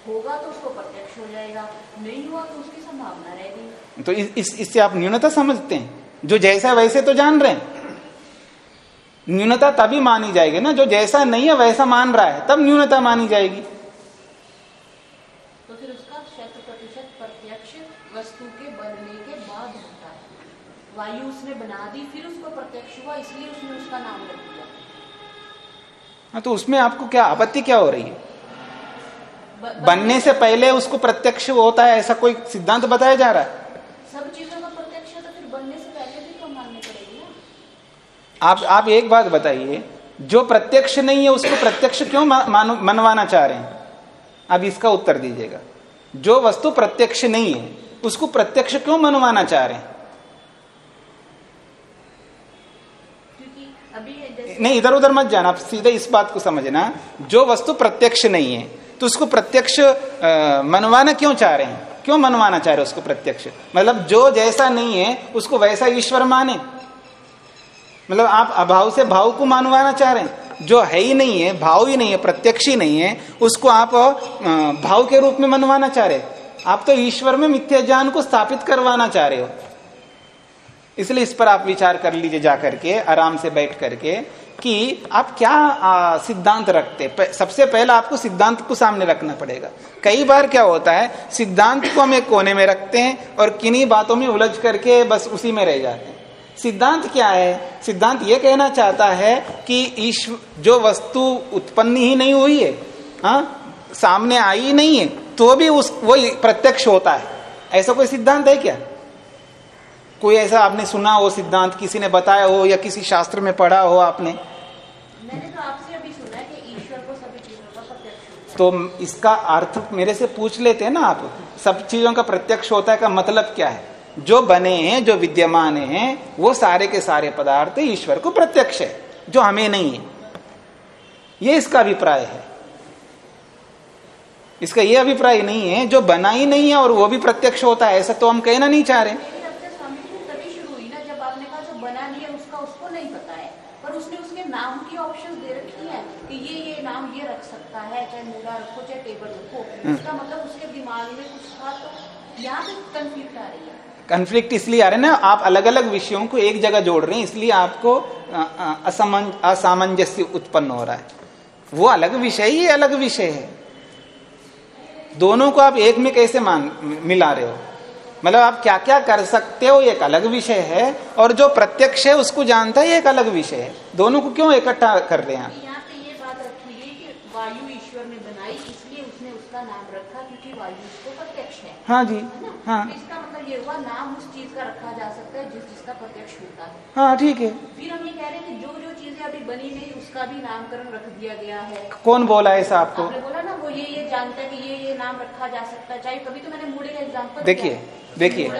होगा तो उसको प्रत्यक्ष हो जाएगा नहीं हुआ तो उसकी संभावना रहेगी। तो इस, इस इससे आप न्यूनता समझते हैं। जो जैसा है वैसे तो जान रहे हैं। न्यूनता तभी मानी जाएगी ना जो जैसा नहीं है वैसा मान रहा है तब न्यूनता मानी जाएगी। तो फिर उसका शत प्रतिशत प्रत्यक्ष वस्तु के बनने के बाद होता है। वायु उसने बना दी फिर उसको प्रत्यक्ष हुआ इसलिए उसने उसका नाम रख दिया। हाँ तो उसमें आपको क्या आपत्ति क्या हो रही है? बनने से पहले उसको प्रत्यक्ष होता है ऐसा कोई सिद्धांत बताया जा रहा है? सब चीज़ों का प्रत्यक्ष तो फिर बनने से पहले भी तो माननी पड़ेगी ना। आप आप एक बात बताइए जो प्रत्यक्ष नहीं है उसको प्रत्यक्ष क्यों मनवाना चाह रहे हैं? अब इसका उत्तर दीजिएगा। जो वस्तु प्रत्यक्ष नहीं है उसको प्रत्यक्ष क्यों मनवाना चाह रहे हैं? नहीं इधर उधर मत जाना आप सीधे इस बात को समझना। जो वस्तु प्रत्यक्ष नहीं है तो उसको प्रत्यक्ष मनवाना क्यों चाह रहे हैं? क्यों मनवाना चाह रहे उसको प्रत्यक्ष? मतलब जो जैसा नहीं है, उसको वैसा ईश्वर माने। मतलब आप अभाव से भाव को मानवाना चाह रहे हैं। जो है ही नहीं है, भाव ही नहीं है, प्रत्यक्ष ही नहीं है, उसको आप भाव के रूप में मनवाना चाह रहे आप तो ईश्वर में मिथ्या ज्ञान को स्थापित करवाना चाह रहे हो। इसलिए इस पर आप विचार कर लीजिए जाकर के, आराम से बैठ करके। कि आप क्या सिद्धांत रखते सबसे पहला आपको सिद्धांत को सामने रखना पड़ेगा। कई बार क्या होता है, सिद्धांत को हम एक कोने में रखते हैं और किन्हीं बातों में उलझ करके बस उसी में रह जाते हैं। सिद्धांत क्या है? सिद्धांत ये कहना चाहता है कि ईश्वर जो वस्तु उत्पन्न ही नहीं हुई है, हा? सामने आई नहीं है तो भी उस वो प्रत्यक्ष होता है। ऐसा कोई सिद्धांत है क्या? कोई ऐसा आपने सुना हो सिद्धांत किसी ने बताया हो या किसी शास्त्र में पढ़ा हो आपने? मैंने तो आपसे अभी सुना है कि ईश्वर को सभी चीज़ों का प्रत्यक्ष तो इसका अर्थ मेरे से पूछ लेते हैं ना आप सब चीज़ों का प्रत्यक्ष होता है का मतलब क्या है? जो बने हैं जो विद्यमान हैं वो सारे के सारे पदार्थ ईश्वर को प्रत्यक्ष है जो हमें नहीं है। ये इसका अभिप्राय है। इसका ये अभिप्राय नहीं है जो बना ही नहीं है और वो भी प्रत्यक्ष होता है ऐसा तो हम कहना नहीं चाह रहे मेरी चर्चा स्वामी जी तभी शुरू हुई ना जब आपने कहा जो बना नहीं है उसका उसको नहीं पता है पर उसने उसके नाम की ऑप्शन दे रखी है कि ये ये नाम ये रख सकता है चाहे मूला रखो चाहे टेबल रखो। उसका मतलब उसके दिमाग में कुछ था तो यहाँ पे कंफ्लिक्ट आ रही है। कंफ्लिक्ट इसलिए आ रहे हैं ना आप अलग अलग विषयों को एक जगह जोड़ रहे हैं इसलिए आपको असमंज असामंजस्य उत्पन्न हो रहा है। वो अलग विषय ही अलग विषय है। दोनों को आप एक में कैसे मान मिला रहे हो? मतलब आप क्या क्या कर सकते हो एक अलग विषय है और जो प्रत्यक्ष है उसको जानता है एक अलग विषय है। दोनों को क्यों इकट्ठा कर रहे हैं है कि वायु ईश्वर ने बनाई इसलिए उसने उसका नाम रखा क्योंकि वायु उसको प्रत्यक्ष है। हाँ जी हाँ तो इसका मतलब ये हुआ नाम उस चीज़ का रखा जा सकता है जिस जिसका प्रत्यक्ष होता है। हाँ ठीक है। फिर हम ये कह रहे हैं कि जो जो चीज़ें अभी बनी नहीं उसका भी नामकरण रख दिया गया है। कौन बोला ऐसा आपको? आपने बोला ना वो ये ये जानता है कि ये ये नाम रखा जा सकता है चाहे कभी तो मैंने मूड़े का एग्ज़ाम्पल देखिए देखिए,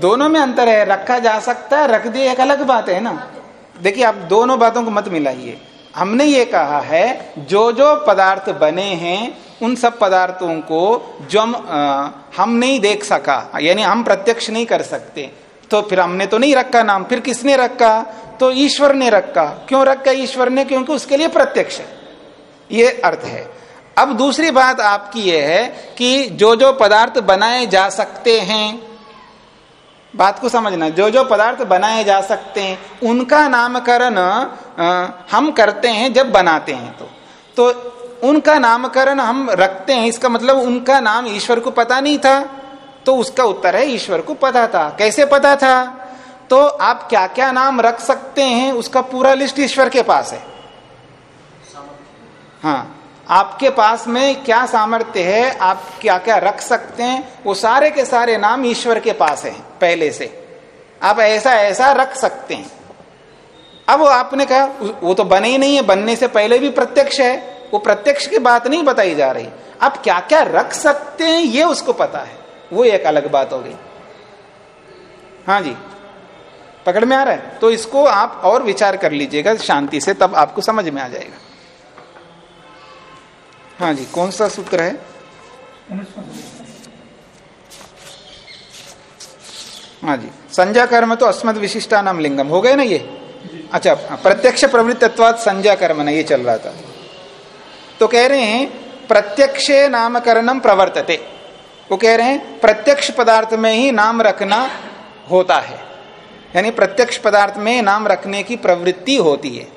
दोनों में अंतर है, रखा जा सकता है, रख दिए, एक अलग बात है ना। देखिए, आप दोनों बातों को मत मिलाइए। हमने ये कहा है, जो जो पदार्थ बने हैं, उन सब पदार्थों को जो हम हम नहीं देख सका, यानी हम प्रत्यक्ष नहीं कर सकते तो फिर हमने तो नहीं रखा नाम, फिर किसने रखा? तो ईश्वर ने रखा। क्यों रखा ईश्वर ने? क्योंकि उसके लिए प्रत्यक्ष है। ये अर्थ है। अब दूसरी बात आपकी यह है कि जो जो पदार्थ बनाए जा सकते हैं, बात को समझना, जो जो पदार्थ बनाए जा सकते हैं, उनका नामकरण हम करते हैं जब बनाते हैं तो। तो उनका नामकरण हम रखते हैं, इसका मतलब उनका नाम ईश्वर को पता नहीं था तो उसका उत्तर है ईश्वर को पता था। कैसे पता था? तो आप क्या क्या नाम रख सकते हैं, उसका पूरा लिस्ट ईश्वर के पास है। हाँ। आपके पास में क्या सामर्थ्य है? आप क्या क्या रख सकते हैं? वो सारे के सारे नाम ईश्वर के पास है, पहले से। आप ऐसा ऐसा रख सकते हैं। अब आपने कहा वो तो बने ही नहीं है, बनने से पहले भी प्रत्यक्ष है। वो प्रत्यक्ष की बात नहीं बताई जा रही। आप क्या क्या रख सकते हैं, ये उसको पता है। वो एक अलग बात हो गई। हाँ जी। पकड़ में आ रहा है? तो इसको आप और विचार कर लीजिएगा, शांति से, तब आपको समझ में आ जाएगा। हाँ जी, कौन सा सूत्र है? हाँ जी संज्ञा कर्म तो अस्मद विशिष्टा नाम लिंगम, हो गए ना ये? अच्छा प्रत्यक्ष प्रवृत्तत्वाद संज्ञा कर्म ना ये चल रहा था। तो कह रहे हैं, प्रत्यक्ष नामकरणम प्रवर्तते। वो कह रहे हैं, प्रत्यक्ष पदार्थ में ही नाम रखना होता है। यानी प्रत्यक्ष पदार्थ में नाम रखने की प्रवृत्ति होती है।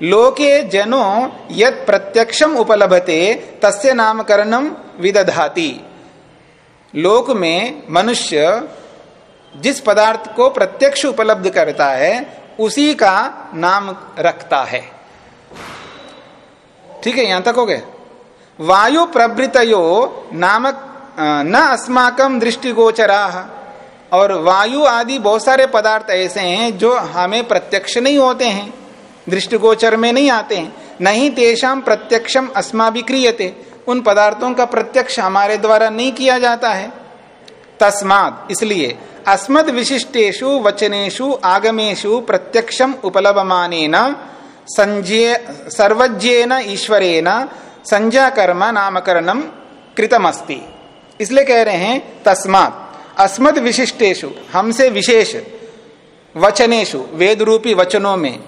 लोके जनो यद प्रत्यक्षम उपलभते, तस्य नामकरणम विदधाति। लोक में मनुष्य जिस पदार्थ को प्रत्यक्ष उपलब्ध करता है, उसी का नाम रखता है। ठीक है, यहाँ तक हो गए वायु प्रभृतयो नामक न ना अस्माकम दृष्टिगोचरा। और वायु आदि बहुत सारे पदार्थ ऐसे हैं जो हमें प्रत्यक्ष नहीं होते हैं। दृष्टिगोचर में नहीं आते हैं। नहीं तेषाम प्रत्यक्षम अस्मा भी क्रियते उन पदार्थों का प्रत्यक्ष हमारे द्वारा नहीं किया जाता है। तस्माद इसलिए अस्मद विशिष्टेशु वचनेशु आगमेशु प्रत्यक्षम उपलभमान संजय सर्वज्ञेन ईश्वरेण संज्ञा कर्म नामकरणम कृतमस्ति। इसलिए कह रहे हैं, तस्मात, अस्मद विशिष्टेशु हमसे विशेष वचनेशु वेद रूपी वचनों में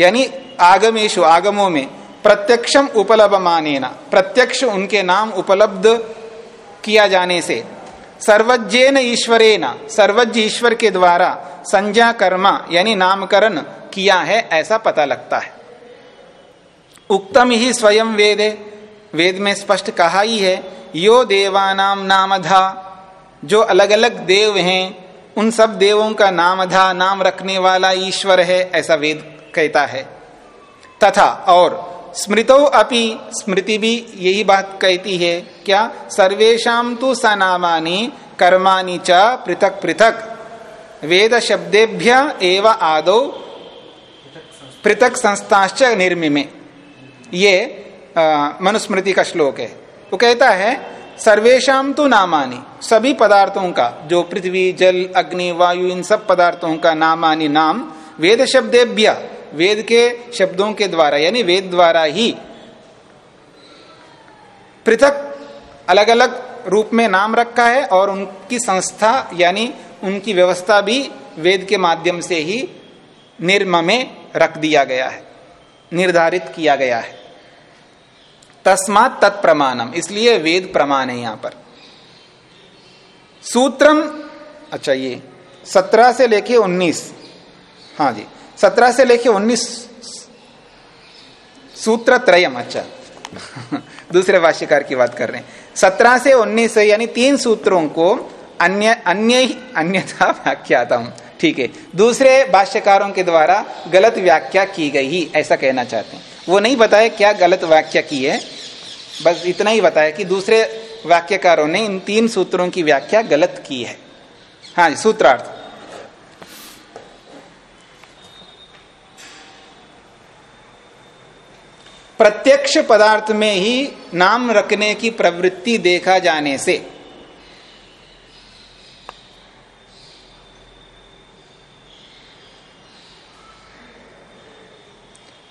यानी आगमेशु आगमों में प्रत्यक्षम उपलब्धमानेना प्रत्यक्ष उनके नाम उपलब्ध किया जाने से, सर्वज्ञेन ईश्वरेन सर्वज्ञ ईश्वर के द्वारा संज्ञा कर्मा, यानी नामकरण किया है, ऐसा पता लगता है। उक्तम ही स्वयं वेदे, वेद में स्पष्ट कहा ही है, यो देवानाम नामधा, जो अलग अलग देव हैं, उन सब देवों का नामधा, नाम रखने वाला ईश्वर है, ऐसा वेद कहता है। तथा और स्मृतो अपि स्मृति भी यही बात कहती है, क्या सर्वेशा तो सनामानी कर्माणि च पृथक पृथक। वेद शब्देभ्य एव आदो पृथक संस्थाश्च निर्मिमे। ये मनुस्मृति का श्लोक है। वो कहता है सर्वेशम तो नामानी, सभी पदार्थों का, जो पृथ्वी, जल, अग्नि, वायु, इन सब पदार्थों का नामानी नाम वेद शब्देभ्य वेद के शब्दों के द्वारा, यानी वेद द्वारा ही पृथक अलग अलग रूप में नाम रखा है और उनकी संस्था, यानी उनकी व्यवस्था भी वेद के माध्यम से ही निर्म में रख दिया गया है, निर्धारित किया गया है। तस्मात तत्प्रमाणम इसलिए वेद प्रमाण है यहाँ पर। सूत्रम अच्छा ये, सत्रह से लेके उन्नीस हाँ जी। सत्रह से लेके उन्नीस सूत्र त्रयम अच्छा। दूसरे भाष्यकार की बात कर रहे हैं। सत्रह से उन्नीस, यानी तीन सूत्रों को अन्य अन्य अन्यथा व्याख्याता हूँ ठीक है। दूसरे भाष्यकारों के द्वारा गलत व्याख्या की गई ही, ऐसा कहना चाहते हैं। वो नहीं बताया क्या गलत व्याख्या की है, बस इतना ही बताया कि दूसरे वाक्यकारों ने इन तीन सूत्रों की व्याख्या गलत की है। हाँ सूत्रार्थ। प्रत्यक्ष पदार्थ में ही नाम रखने की प्रवृत्ति देखा जाने से।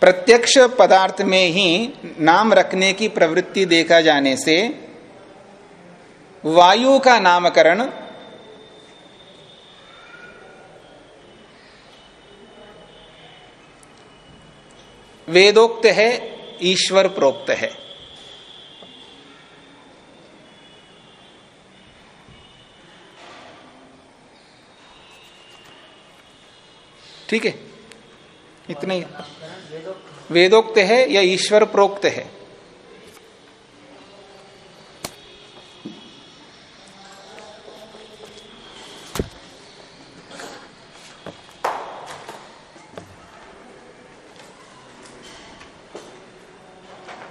प्रत्यक्ष पदार्थ में ही नाम रखने की प्रवृत्ति देखा जाने से वायु का नामकरण वेदोक्त है ईश्वर प्रोक्त है। ठीक है? इतना ही। वेदोक्त है या ईश्वर प्रोक्त है?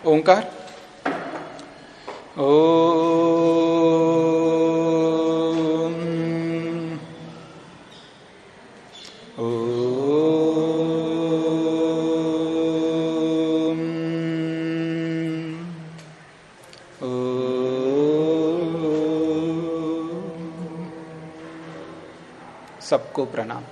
ओंकार। ओ सबको प्रणाम।